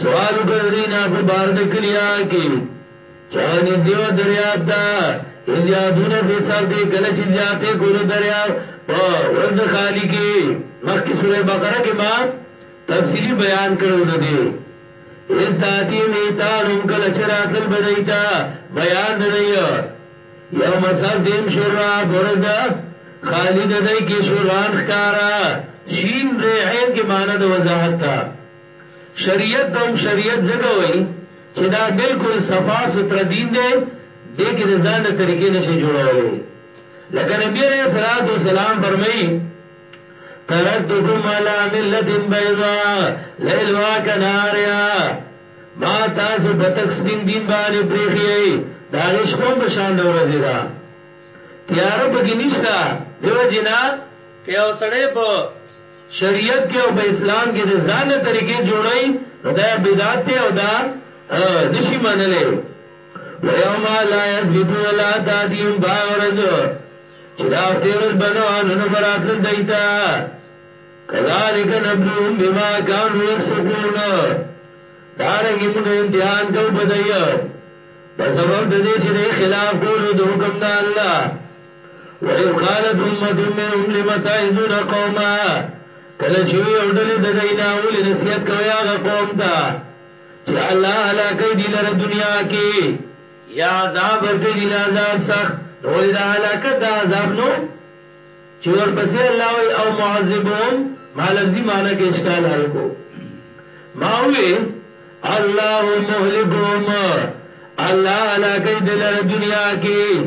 سوال وکړ د دې نه په بار د کلیا کې چا نږدې و دریاب ته زیادونه په حساب کې کله چې زیاتې کولو دریاب په ورځ د خالی کې مخکې سوره بقره کې ما تفصیلی بیان کړو د دې اس داتی میتانم کله چې راتل بدایتا بیان د دې یو مساب دیم شورا برد خالد دای کې شوران ښکارا شین ریحین کې معنی د وضاحت تا شریعت ته هم شریعت ځکه وایي چې دا بالکل صفا ستر دین دی دې کې د ځان د طریقې نشي جوړولې لکه نبی عليه الصلاه والسلام فرمایي ترکتکم علی ملت بیضاء لیلوا کناریا ما تاسو په تک سپین دین باندې پریخی دا غش کوم په شان د ورځې دا تیار پکې نشتا دیو جنا که اوسړې په شریعت کې او په اسلام کې د ځان نه طریقې جوړي نو دا بدعت دی او دا نشي منلې و یوم لا یثبتون لا تادیم با ورځ چې دا تیرز بنو انو براتل دیتا کذالک نبلوهم بما كانوا يفسقون دارنګ موږ امتحان کو بدایو په سبب د دې چې خلاف کولو د حکم د الله وَإِذْ قَالَتْ أُمَّةٌ مِّنْهُمْ لِمَ تَعِظُونَ قَوْمًا کله چې وی او ډلې د دینا ولې نصیحت کوي هغه قوم ته چې الله هلاکې دي لره دنیا کې یا عذاب ورکې دي له عذاب سخت نو ولې د هلاکت د عذاب نو چې ورپسې الله وی او معذبهم ما لفظي معنی کې اشکال حل کو ما وی الله مهلكهم الله هلاکې دي لره دنیا کې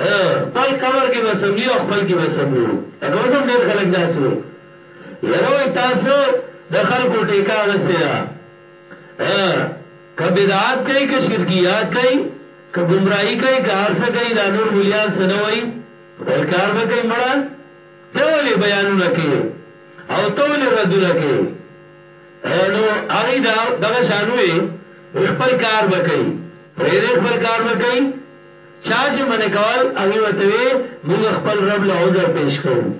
خپل قبر کې وسملی او خپل کې وسملی تاسو هم ډېر خلک داسې وي یره وي تاسو د خلکو ټیکا غسته را کبه بدعات کوي که شرکیات کوي که گمراهي کوي که هر څه کوي دا نور مليان سنوي خپل کار به کوي مړه ته ولې بیانونه کوي او ته ولې ردونه کوي نو هغه دا دغه شانوي خپل کار به کوي پرې خپل کار به کوي چا چې منع کول هغه ورته وي موږ خپل رب له عذر پیش کوو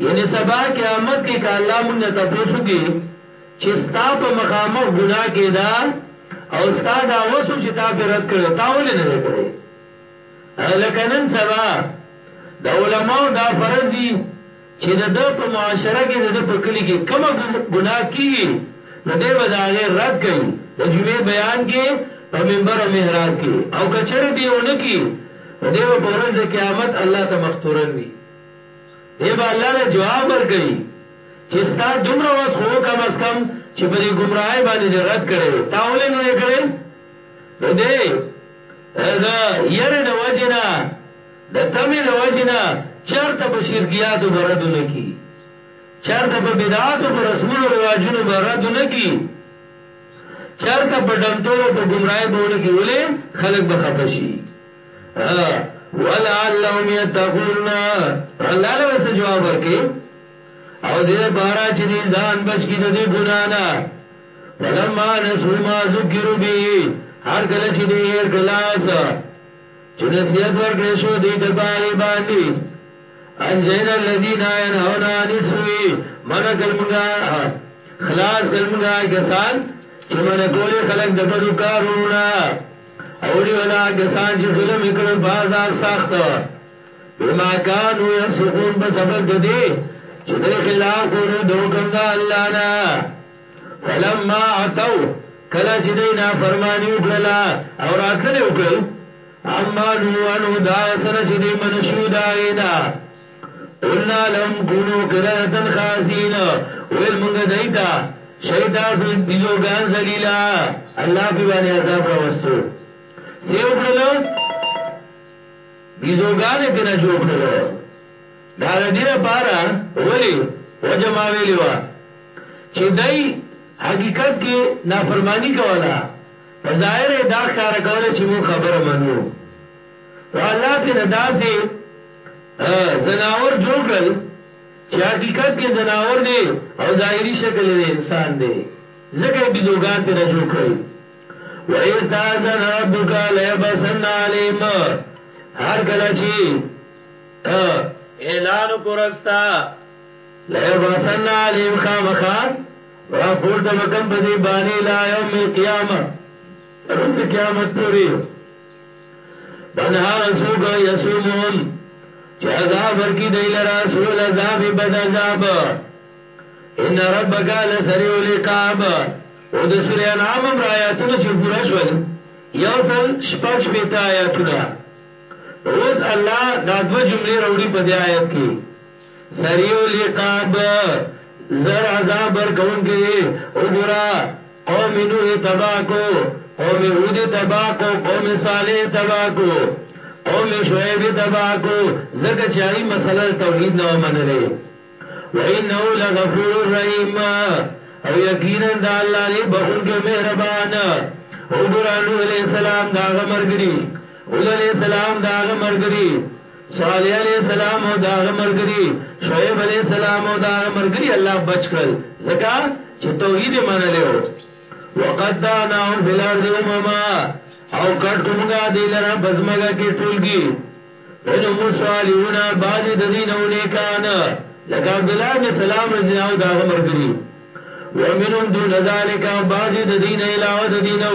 یعنی سبا قیامت کې که الله موږ نه تاسو کې چې ستا په مخامخ ګناه کې دا او ستا دا وسو چې تا په رد کړو تا ولې نه کړې لکه نن سبا د علماو دا فرض دي چې د ده په معاشره کې د ده په کلي کې کومه ګناه کیږي نو دی به د هغې رد کوي د جمعې بیان کې په منبر او محراب کې او که چېرې دې ونه کړي نو دی به په ورځ د قیامت الله ته مختورن وي دی به الله له جواب ورکوي چې ستا دومره وس خو کم از کم چې په دې ګمراهۍ باندې دې رد کړي تا ولې نه یې کړې نو دی د یره د وجه نه د تمې له وجې نه چرته په شرکیاتو به رد نه کی چرته په بدعاتو په رسمونو رواجونو به رد نه کی چرته په ډمتورو په ګمراهۍ به نه کی ولې خلک به خپه شي ولعلهم یتقون الله له وسه جواب ورکې او دې بارا چې دې ځان بچ کی د دې ګنا نه فلما نسوا ما ذکروا به هر کله چې دې هر کلاس چې نصیحت ورکړې شو دې ته باندې باندې انجینا الذین ینهون عن السوء من کلمګه خلاص کلمګه کسان چې من کولې خلق د بدو کارونه اولی ولا کسان چې ظلم وکړو بازار سخت بما كانوا يفسقون بسبب دې چې د خلاف کولو دوکم دا الله نه فلما اتو کلا چې دای نه فرمانی وکړه او راتل وکړل اما نو انو دا سره چې دې منشو داینا قلنا لهم كونو قردتن خاسین ویل مونږ دایتا شیدا سو بیزوګان ذلیلا الله په باندې عذاب راوستو سیو کړلو بیزوګان دې نه جوړ کړلو دا دې لپاره ولی وجما ویلی وا چه دای حقیقت کی نافرمانی کوله په ظاهر یې دا ښکاره کوله چه مونږ خبره منو او الله ته نه داسې زناور جوړ کړل چه حقیقت کې زناور دی او ظاهری شکل یې انسان دی ځکه یې بیزوګان ته نه جوړ کړی و استاذن ربک لیبسن علیم هر کله چې اعلان کو ربستا ليبعثن عليهم خامخا راپور ته وکم په دې باندې لا يوم القيامه رز قیامت پوری من هغه سوګ یسومهم چې عذاب ورکی دی لرا سول عذاب بد عذاب ان ربک لسریع العقاب او د سورې انعام هم آیاتونه چې پورا شول یو سل شپږ شپږ آیاتونه اوس الله دا دوه جملې راوړي په دې آیت کې سریع العقاب زر عذاب ورکونکي دي وګوره قوم نوح تبا کو قوم هود تبا کو قوم صالح تبا کو قوم شعیب تبا کو زکه چای مسله توحید نه ومنلې و انه لغفور الرحیم او یقینا د الله دې بخونکو مهربان وګوره نوح علیہ السلام دا غمرګری اول علیہ السلام دا غمرګری صالح علیہ السلام او دا مرګري شعیب علیہ السلام او دا مرګري الله بچ کړل زکا چې توحید منلو وقدنا فی الارض امما او کټ کومګه دی لره بزمګه کې ټولګي انو مصالحون بعد د دین او نیکان لکه عبد الله بن سلام رضی الله دا مرګري ومنهم دون ذالک بعد د دین علاوه د دینو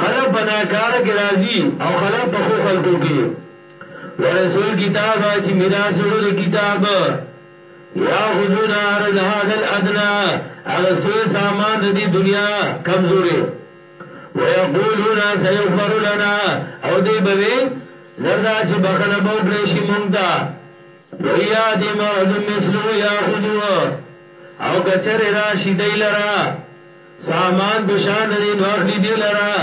خلق په ناکاره کې راځي او خلق په خو خلقو کې ورسول کتاب چې میراث وړو د کتاب یا خذون عرض هذا الادنى اغسل سامان د دې دنیا کمزوري ويقولون سيغفر لنا او دې بوي زردا چې بخنه بو کړې شي مونږ ته ويا دې مرض مثلو ياخذو او کچره راشي دای لرا سامان په شان دې نواخلی دی لرا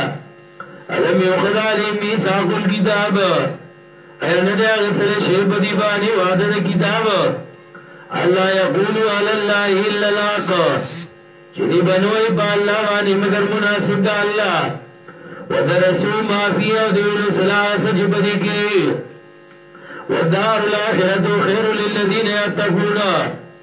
علم یو خدای میثاق الكتاب ایا نه دی هغه سره شی په دی باندې وعده د کتاب الله یقول علی الله الا الحق چې دی بنوي په الله باندې مگر مناسب ده الله ودرسو ما فی او دیول سلاس چې په دې کې ودار الاخرته خیر للذین یتقون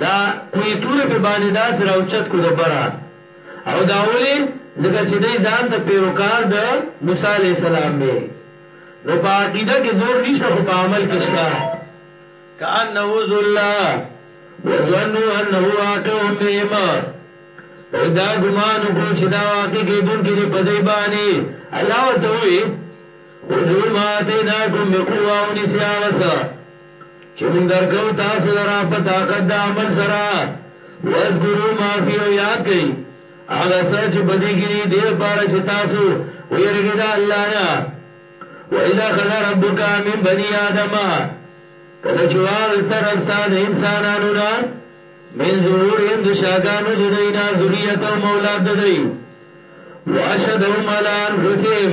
دا کوی تور په باندې داسې راوچت کو د برا او دا اولی ځکه چې دی ځان ته پیروکار د موسی علی السلام دی نو په عقیده کې زور نشته خو په عمل کې شته کانه ذلا وظنوا انه واقع بهم دا ګمان کو چې دا واقع کېدون کې په دی باندې الله وتوي وجو ما تیناکم بقوا ونسیا وسا چې موږ درکو تاسو لرا په طاقت د عمل سره واذکروا ما فی او یاد کړئ هغه سچ بدی کړي دې پاره چې تاسو ویریږئ د الله نه و اذا خذ ربک من بنی آدم کله چې واغسته رب ستاسو انسانانو نه من ظهورهم د شاګانو د دینا ذریته او مولاد د دی واشهدهم علی انفسهم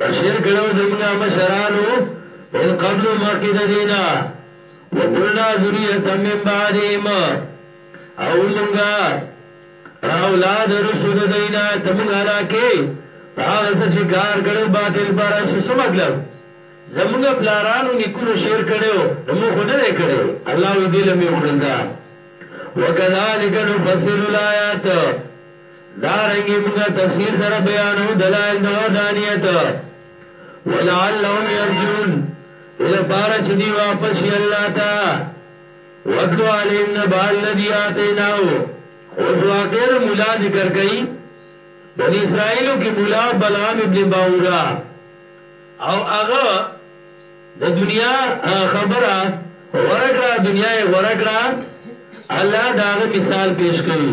مشر کړو زمونږه مشرانو من قبل مخکې د دینا وقلنا ذریه من بعدهم او مونږه اولاد رسو د دینا ته مونږه علاقه هغه څه چې کار کړو باطل پر اساس مطلب زمونږه پلارانو نکونو شیر کړو نو مو خو نه کړو الله دې لمه وکړل دا وکذالک نفصل الایات دارنګي موږ تفصیل سره بیانو دلائل د وحدانیت ولعلهم يرجون اله بار چې دی واپس شي الله تا وتلو عليهم نبا الذي اتيناو اوس واقعره مولا ذکر کړي بني اسرائيلو کې مولا بلعام ابن باورا او هغه د دنیا خبره ورکړه دنیا یې ورکړه الله دا مثال پیش کړي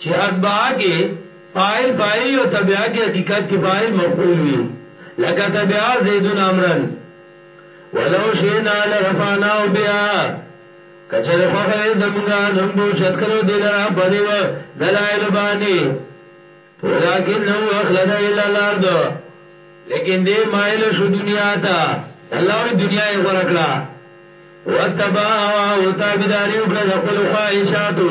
چي اشباه کي فاعل فاعل وي او تبعه کي حقيقت کي فاعل مفعول وي لکه تبعه زيد عمرا ولو شئنا لرفعناه بها کچر خوخه زمونږه نم بو چت کلو دلرا بدیو دلائل بانی ولیکن نو اخلد الى الارض لیکن دی مائل شو دنیا تا الله وی دنیا یې غوړه کړه وتبا او تابعداري وکړه خپل خواهشاتو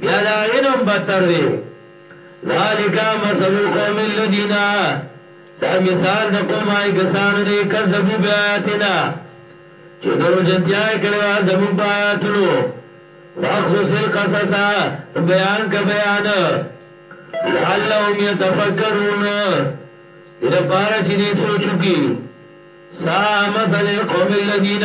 بیا د هغې نه هم بدتر دی ذالک مثل القوم الذین دا مثال د قوم آی کسانو دی کذبو بی آیاتنا چې درو جنتیا کړو زمون په آیاتونو واخصص القصص بیان کا بیان لعلهم يتفکرون دې لپاره چې دې سوچو کې سا مثل القوم الذين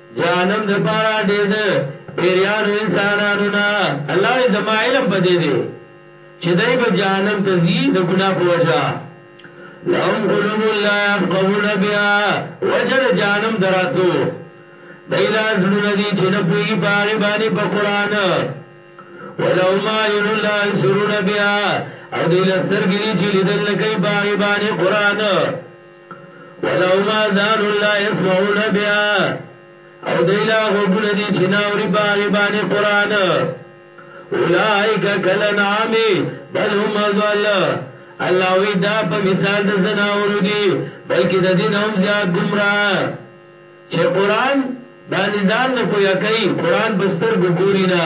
جهنم د پاره ډېر د پیریانو انسانانو نه الله زما علم پدې دې چې دای په جهنم ته ځي د ګنا په وجا لهم قلوب لا يفقهون بها وجد جهنم دراتو دایلا زړونه دي چې نه پوي باغی باندې په قران ولهم عين لا يسرون بها او دایلا سترګې دي چې لیدل نه کوي باغی باندې قران ولهم اذان لا يسمعون بها او دیلا غوګونه دي چې ناوري باغی باندې قران اولائک کلنعام بل هم اضل الله وی دا په مثال د زناورو دي بلکې د دین هم زیات گمراه چې قران باندې ځان نه پویا کوي قران بستر ګوري نه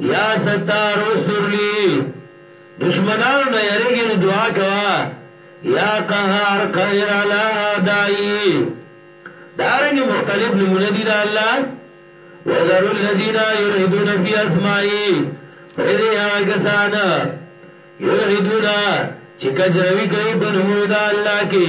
یا ستار استر لی دشمنانو نه یریږي نو دعا کوا یا قهار قهر علی اعدائی دارنګ مختلف نمونه دي د الله وذر الذين يلحدون في اسماء پرې هغه کسان یلحدون چې کجروي کوي په نوم د الله کې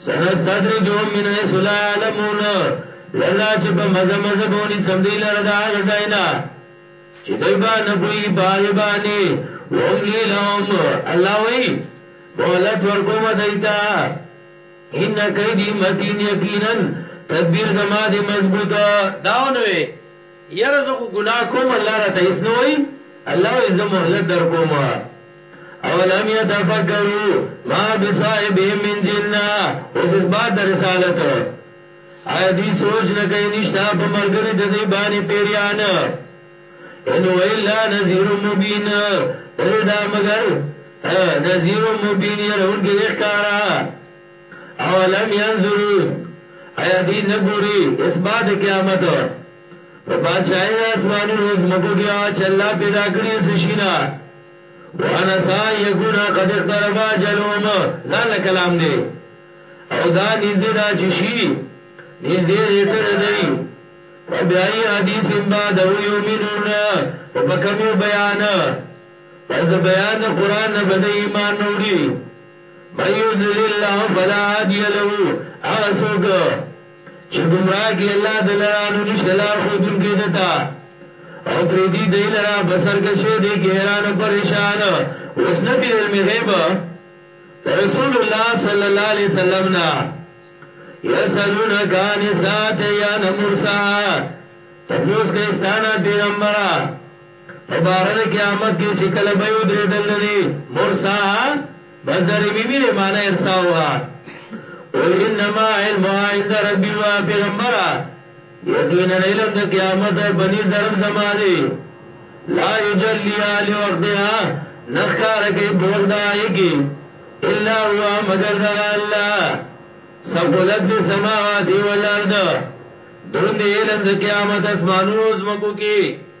سنستدرجهم من حيث لا يعلمون لردا چې په مزه مزه بونی سمدی لردا غزاینا چې دوی با نه پوي باغ باندې وهم لی لهم الله وی بولت ورکوم دیتا ان کیدی متین یقینا تدبیر زما دی مضبوطه داونوي یره زه ګناه کوم الله را ته اسنوي الله یې زموږ له در کومه اولم یتفکروا ما بصاحبهم من جنہ اوس اس بعد در رسالت آیا دوی سوچ نه کوي نشتا په مرګري د دې باندې پیریان ان هو الا نذير مبين دغه دا مگر نذير مبين يرون کې ښکارا اولم ينظروا ایا دی نګوري اسباد قیامت په بادشاہي اسمانونو زمکو کې چې الله پیدا کړی سشینا وانا سا یکون قد اقترب اجلهم ځان له کلام دی او دا نږدې دا چې شي نږدې ریټه ده دی فبای حدیث بعد او یومنون او په کمی بیان پس د بیان د قران نه بده ایمان وروړي مَن يُضْلِلِ اللَّهُ فَلَا هَادِيَ لَهُ هغه څوک چې ګمراه کی الله دلرا نو نشته لار خودون کې دتا او پریدی دی لرا بسر کشه دی کې حیران او پریشان اوس نه پی علم غیب رسول الله صلی الله علیه وسلم نا یسلونک عن ساعت یا نمرسا تپوس کئ ستانه پیغمبره په باره د قیامت کې چې کله به یې ودرېدل د دې مرساها مصدر میمي دی معنی ارساوها قل انما علمها عند ربي وا پیغمبره یقینا علم د قیامت بنی ضرب زما دی لا یجلیا لوقتها نخکار کې بوغدای کې الا هو مگر دغه الله سقلت فی السماوات والارض دون علم د قیامت اسمانو زمکو کې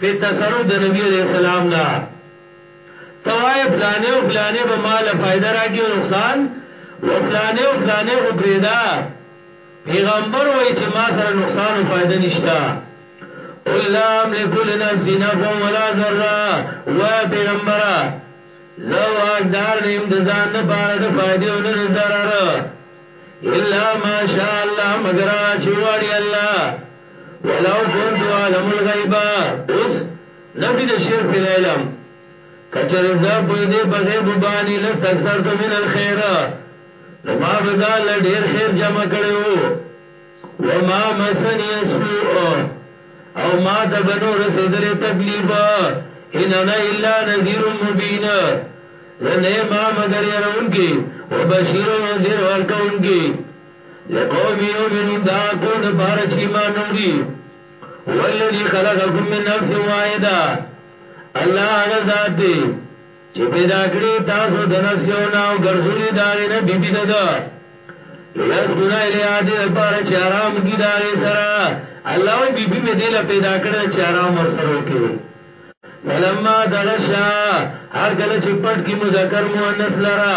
په تصرف د نبی علیه السلام نه ته وایې فلانې او فلانې به ما له فایده راکړي او نقصان و فلانې او فلانې خو پرېږده پیغمبر وایي چې ما سره نقصان او فایده نشته قل لا املک لنفسي نفعا ولا ضرا و پیغمبره زه واکدار نیم د ځان نه پاره د فائدې او نه د ضرر الا ماشاء الله مگر چې وړي الله ولو كنت اعلم الغيب اوس نفي د شرک په علم کچر ز په دې په غیب باندې لس اکثر تو من الخير نو ما بزان ل ډیر خیر جمع کړو و ما مسنی سوء او ما ته بنو رسیدلې تکلیف ان انا الا نذير مبين زنه ما مگر يرون کې وبشير وزير ورکون کې لقوم یومنون دا قوم دا پارا چی ایمان روڑی والذی خلقکم من نفس واحده الله هغه ذات دی چې پیدا کړی تاسو د نفس یو نه او ګرځولې دا نه بیبي ده ده لیاس ګنا الیا دې لپاره چې آرام کی دا سره الله وی بیبي مې دې لا پیدا کړی چې آرام ور سره وکړي فلما دغشا هر کله چې پټ کی مذکر مؤنث لرا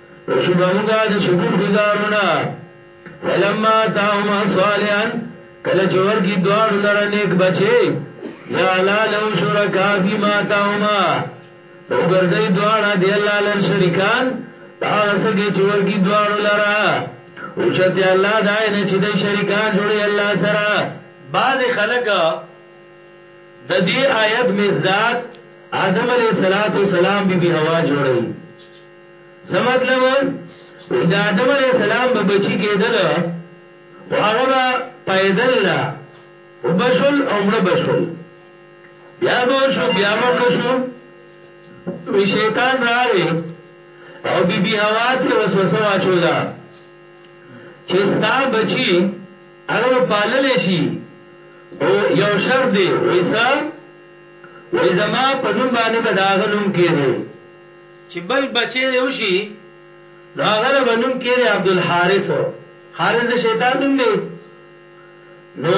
وشبمگا جس گردگارونا فلما تاهما صالحا کله چې ورکی دوار لره نیک بچي جعلا له شرکا فی ما تاهما او ګرځي دواړه دی الله لن شریکان هغه سګي چې ورکی دوار لره او چې دی الله دای نه چې دی شریکان جوړي الله سره بعض خلک د دې آیت مزداد آدم علیہ الصلوۃ والسلام بی بی حوا جوړي سمطلب د آدم علی السلام به بچی کېدل او هغه به پیدل نه او بشل او مړ بشل بیا به شو بیا به مړ شو وی شیطان راغی او بی بی حوا ته وسوسه واچولا چې ستا بچی هغه پالل شي او یو شر دی ویسا وای زما په نوم باندې به داغه نوم کېږي چې بل بچی دې وشي نو هغه له به نوم کېنې عبدالحارث، حارث د شیطان نوم دی نو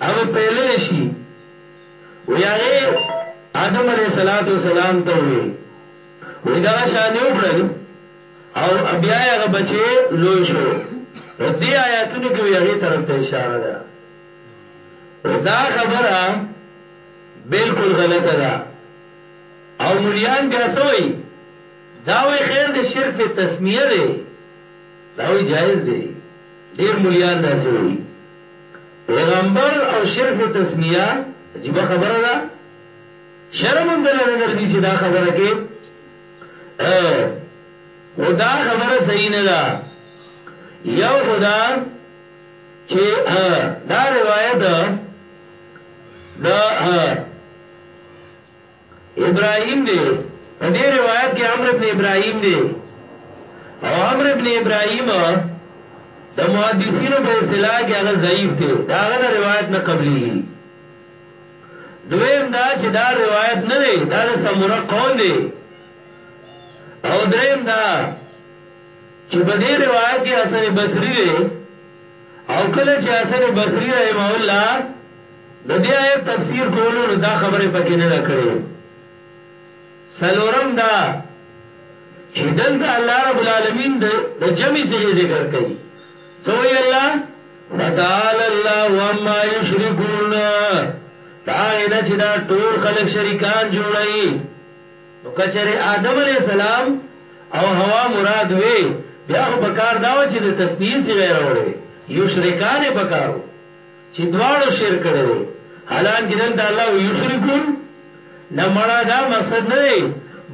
هغه پیللی شي وی هغه آدم علیه الصلاة والسلام ته وی وی دغه شان یې وکړل او بیا یې هغه بچی لوی شو نو دې آیاتونو کې وی هغې طرف ته اشاره ده دا خبره بلکل غلطه ده او مليان بیا څه وایي دا وایي خیر دی شرک په تسمیه دی دا وایي جایز دی ډیر مليان دا څه وایي پیغمبر او شرک په تسمیه عجیب خبره ده شرم هم دلته درځي چې دا خبره کې خدا خبره صحیح نه ده یو خدا چې دا روایت دا ابراهيم دی په دې روایت کې عمرو ابن ابراهيم دی او عمرو ابن ابراهيم د محدثینو په اصطلاح کې هغه ضعیف دی دا غنه روایت نه قبليږي دویم دا چې دا روایت نه دی دا د سمره قول دی او دریم دا چې په دې روایت کې حسن بصری دی او کله چې حسن بصری رحمه الله د دې آیت تفسیر کولو نو دا خبره پکې نه دا کړې سلورم دا چې دلته الله رب العالمین د جمع صيغه ذکر کړي سوې الله فتعال الله عما یشرکون دا نه چې دا ټول خلک شریکان جوړي نو کچره آدم علی السلام او حوا مراد وي بیا په کار داو چې د تسنیه سی غیر وړي یو شریکان په کارو چی دواړو شرک کړی دی حالانکه دلته الله وی یشرکون نه مړه دا مقصد نه دی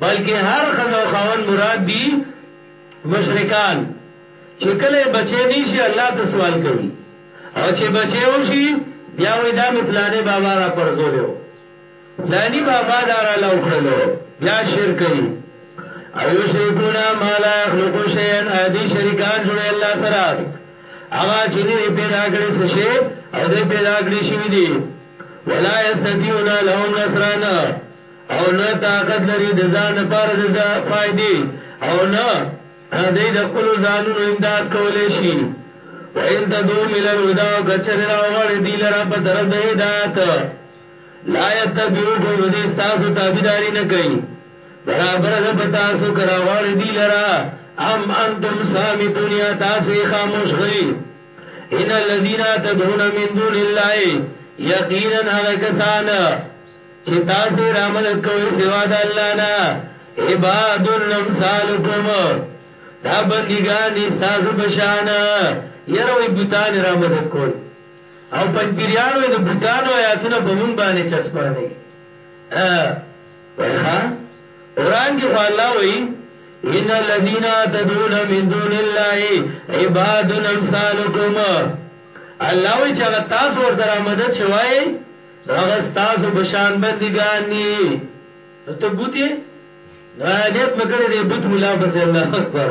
بلکې هر خزو خاون مراد دی مشرکان چې کله بچی نشي الله ته سوال کوي او چې بچی وشي بیا وې دا مفلانه بابا را پرزولیو دانی بابا دارا لو کړلو یا شرک ای ایو شرکونا مالا یخلق شیئن ادی شرکان جوړی الله سره اغا چنی دی پیدا کړی سشی او دی پیدا کړی شوی دی ولا یستدیونا لهم نصران او نه طاقت لري د ځان لپاره د فائدې او نه د د خپل ځانونو امداد کولې شي وان تدوم الى الهدى وکچره راوړې دی لره په طرف د هدایت لا یتبعوکم نو دی ستاسو تابیداری نکی برابر ده پتاسو کراغوار دی لرا ام انتم سامتون یا تاسو خاموش غی ان الذین تدعون من دون الله یقینا هغه کسان چې تاسو را مدد کوئ سوا د الله نه عباد الامثالکم دا بندگان دي تاسو بشان یره وي بوتان را مدد کوي او پنجپیریانو د بوتانو آیاتونه په مونږ باندې چسپانه وای ښا قران کې خو الله وای ان الذين تدعون من دون الله عباد امثالكم الله وی چې هغه تاسو ورته را مدد شوای هغه تاسو په شان بندګان ني ته بوتي نه نیت مکړه دې بوت مولا پسې الله اکبر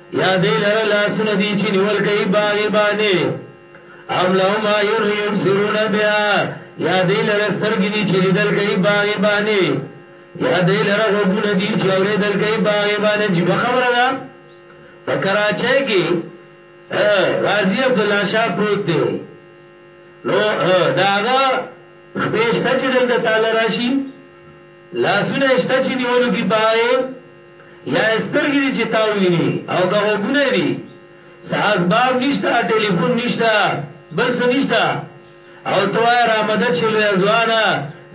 یا دی لره لاسونه دی چې نیول کوي باغی باندې ام لهم عیون یبصرون بها یا دی لره سترګې دی چې لیدل کوي باغی باندې یا دی لره غوږونه دی چې اورېدل کوي باغی باندې چې په خبره ده په کراچۍ کې غازی عبد الله شاه پروت دی نو داغه خپېشته چې دلته تعالی راشي لاسونه شته چې نیولو کې پاره یا یې سترګې دي چې تاو ویني او که غوږونه یې دي څه اسباب نشته ټلیفون نشته بل څه نشته او ته وایه رامده چې لویه ځوانه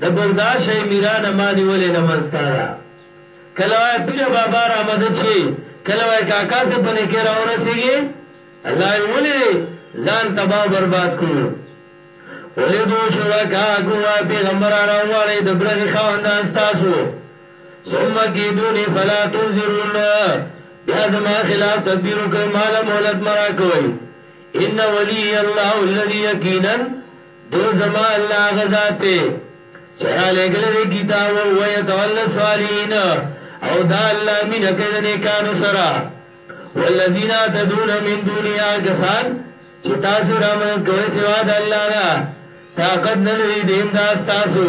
د بغدا شی میرانه ما نیولې نه منستا ده کله وایه پیره بابا رامده چې کله وایه کاکا سه په نکې را ورسېږي الله یې ولې ځان تبا و برباد کړو ولې دو شرکا کوه پیغمبرانه وغواړئ د برغې خاوندان ستاسو ثم گیدونی فلا تنظرون بیا زما خلاف تدبیرو کئی مالا مولت مرا کوئی ان ولی اللہ اللذی یقینا دو زما اللہ غزاتے چرا لے گلے دے کتاب و یتوال صالحین او دا اللہ من قیدنے کانو سرا والذین تدون من دونی آگسان چه تاسو را مدد کوئی سوا دا اللہ نا طاقت نلری دیم داستاسو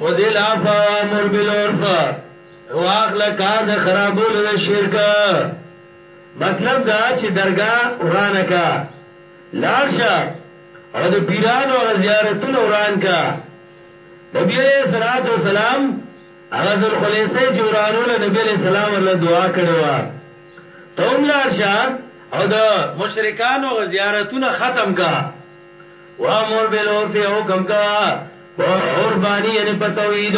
خذ العفو وامر بالعرف واخل کار د خرابولو د شرک مطلب دا چې درگاه ورانه کا لارشه او د پیرانو او زیارتونو وران کا نبی علیہ الصلوۃ والسلام هغه ذل خلیصه چې ورانو له نبی علیہ السلام ورله دعا کړې و ته هم لارشه او د مشرکانو غ زیارتونه ختم کا وامر بالعرف حکم کا په عربانی یعنی په توحید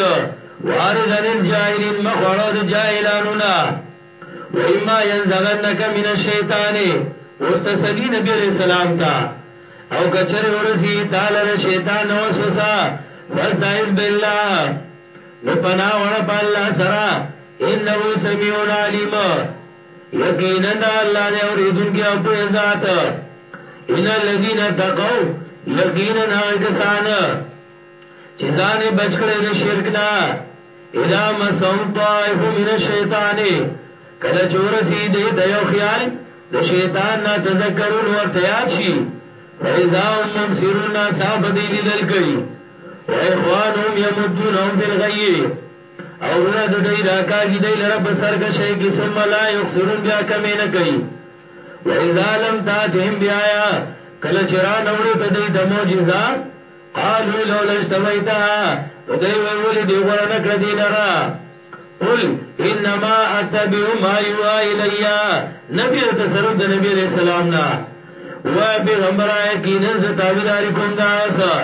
وارد عن الجاهلین مخړو د جاهلانو نا و اما ينزغنک من الشیطان واستسلی نبی علیہ السلام تا او کچر ورسی تعالی له شیطان او سوسا فاستعذ بالله نو پناه وړ په الله سره انه سميع عليم یقینا دا الله دې اوریدونکي او په ذات ان الذين تقوا یقینا هغه کسان چې ځان بچ کړي د شرک نه اذا مسهم طائف من الشیطان کله چورسی دې د یو خیال د شیطان نه تذکرون ورته یاد شي فإذا هم مبصرون صاحب دې لیدل کوي واخوانهم يمدونهم في الغي او زړه د دای راکاږي دای لره په سر کې شي کې ثم لا یخسرون بیا کمې نه کوي و اذا لم تاتهم بیایا کله چرا نوړو ته دای د معجزه قالو لولا اجتمعتا نو دای وی ولې دی غره نه کړ دی لرا قل انما اتبع ما یوها الیا نبی او تصرف د نبی علیہ السلام نه وای پیغمبر یقینا ز تابعداري کوم دا وسا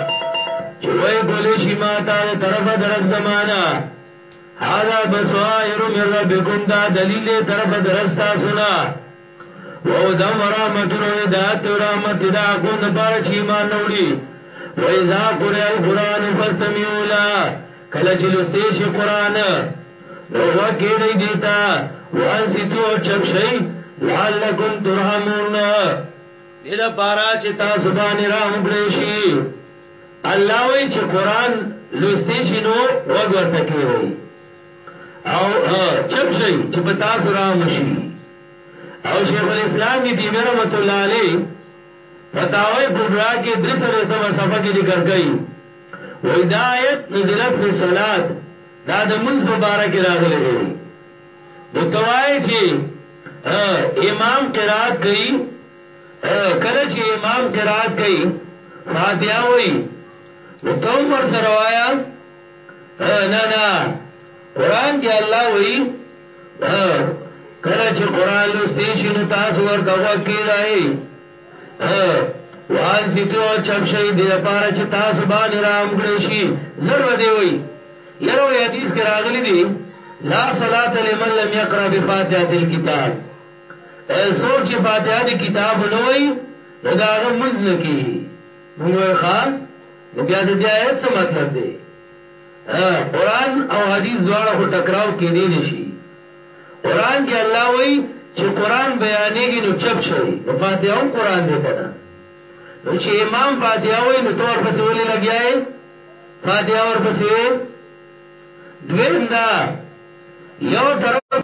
چې وای کولې شي ما ته طرفه درب زمانہ هاذا بصائر من ربکم دا دلیل طرفه درب تاسو نه او دم ورحمتونو هدایت و رحمت دا قوم پاره چې ایمان وروړي و اذا قرئ القرآن فاستمعوا له کله چې لسته شي قران نو وګړي دیتا وانسیتو او چپ شي لعلکم ترحمون دې دا پارا چې تاسو باندې رحم کړئ شي الله وی چې قران لسته شي نو وګورته کوي او چپ شي چې په تاسو رحم شي او شیخ الاسلام دی رحمت الله علیه فتاوی کبری کی دری څلویښتمه صفحه کی ذکر کړي وای دا آیت نزلت فی صلات دا د منځ په باره کې راغلی دی نو توای چې امام قرات کوي کله چې امام قرات کوي فاتحه وای نو تو ور سره وایا نه نه قران کې الله وای کله چې قران لوستي شي نو تاسو ورته وکی راي وان سیتو چپ شي د لپاره چې تاسو باندې رام کړی شي زر ودی وي یره وی حدیث کې راغلي دي لا صلات لمن لم يقرأ بفاتحه الكتاب سوک چې فاتحه د کتاب نه وي نو دا غو مزنه کی موږ ښا نو بیا د دې آیت څه مطلب دی قرآن او حدیث دوارا خو ٹکراو کی دی نشی قرآن کی اللہ وی چه قرآن بیانی گی نو چپ شئی نو فاتحه هم قرآن دی کنا نو چه امام فاتحه وی نو تور پسی ولی لگیائی فاتحه ور پسی وی دویم دا یو طرف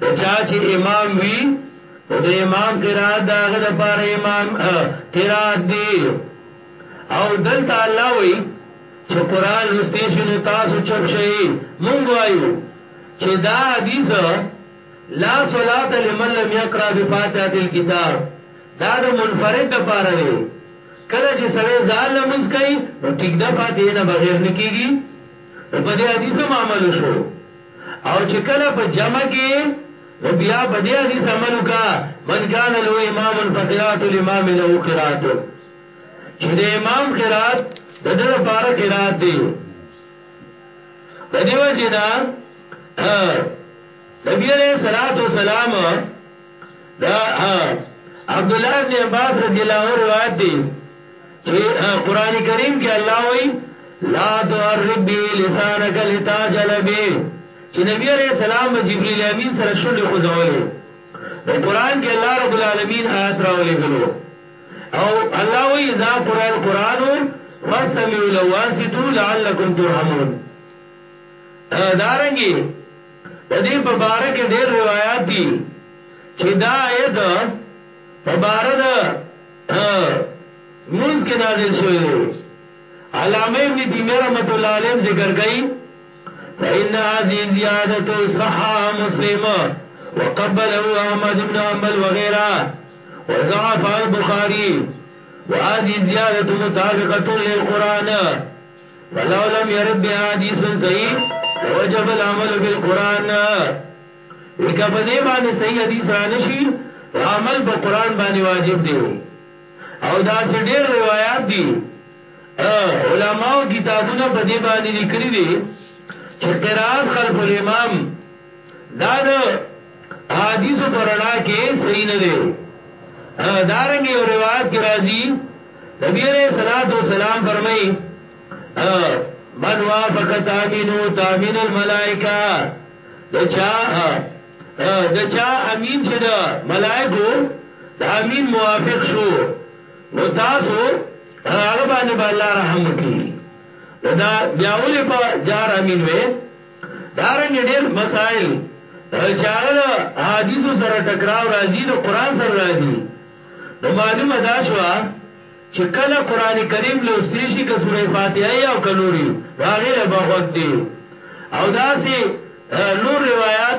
د چا چې امام وی نو د امام قرات دا غد پار امام قرات دی او دلته الله وی چې قران لستی شنو تاسو چوب شئ مونږ وایو چې دا حدیث لا صلات لمن لم يقرأ بفاتحه الكتاب دا د منفرد د پاره دی کله چې سړی ځان لمز کوي نو ټیک د فاتحه نه بغیر نکېږي په دې حدیث معاملې شو او چې کله په جمع کې نو بیا په دې حدیث عمل وکا من کان له امام فقرات الامام له قرات چې د امام قرات د دې لپاره قرات دی د دې وجه نه نبی عليه الصلاه والسلام دا عبد الله ابن عباس رضی الله عنه روایت دی چې قران کریم کې الله وایي لا تحرك به لسانك لتاجل به چې نبی عليه السلام به جبريل امين سره شونډې خوځولې نو قران کې الله رب العالمین آیات راولې غلو او الله وی اذا قرأ القرآن فاستمعوا له وانصتوا لعلكم ترحمون دارنګي د دې په باره کې ډېر روایات دي چې دا آیت په باره د منځ کې نازل شوی دی علامه ابن تیمیه رحمت الله علیه ذکر کوي فإن هذه زيادة صحها مسلم وقبله أحمد بن حنبل وغيره وضعف البخاري وهذه زيادة مطابقة للقرآن ولو لم يرد بحديث صحيح وجب العمل بالقران وکه په دې باندې صحیح حدیث را نشي او عمل په قران باندې واجب دی او دا سه ډېر روایت دي علماو کتابونه په دې باندې لیکلي دي چې قرات خلف الامام دا د احادیث پر اړه کې صحیح نه دی دارنګ یو روایت کې راځي نبی علیہ الصلوۃ والسلام فرمایي من وافق تامینو تامین الملائکه دچا دچا امین چې د ملائکو د امین موافق شو نو تاسو هغه باندې الله رحم وکړي دا بیا ولې په جار امین وې دارنګ ډیر مسائل چې هغه د حدیثو سره ټکراو راځي د قران سره راځي نو معلومه دا شو چې کله قران کریم لوستي شي که سوره فاتحه یا او کنوري هغه له بغوږ دی او داسې نور روایت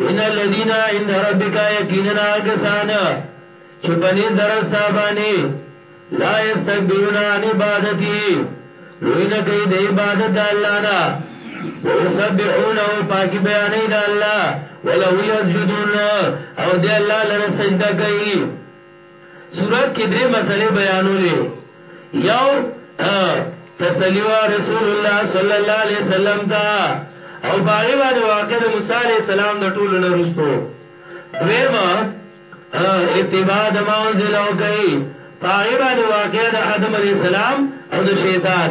ان الذين عند ربك يقيننا كسان چې بني درستا باندې لا استكبرون عن عبادتي لوی نه کوي د عبادت د الله نه ويسبحونه پاکي بیانې د الله وله يسجدون او د الله لره سجده کوي سورت کې درې مسلې بیانولې یو تسلیوا رسول الله صلی الله علیه وسلم دا او باغی باندې واقع د موسی علیه السلام د ټولو نه رسو دویم اتباع د ما انزل او کوي باغی باندې واقع د آدم علیه السلام او د شیطان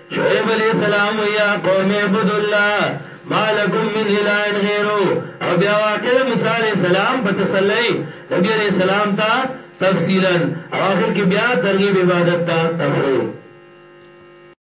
شعیب علیہ السلام یا قوم عبد الله ما لکم من الہ غیرو او بیا واقع دا موسی علیہ السلام په تسلی نبی علیہ السلام تا تفصیلا او آخر کی بیا ترغیب عبادت تا تفریح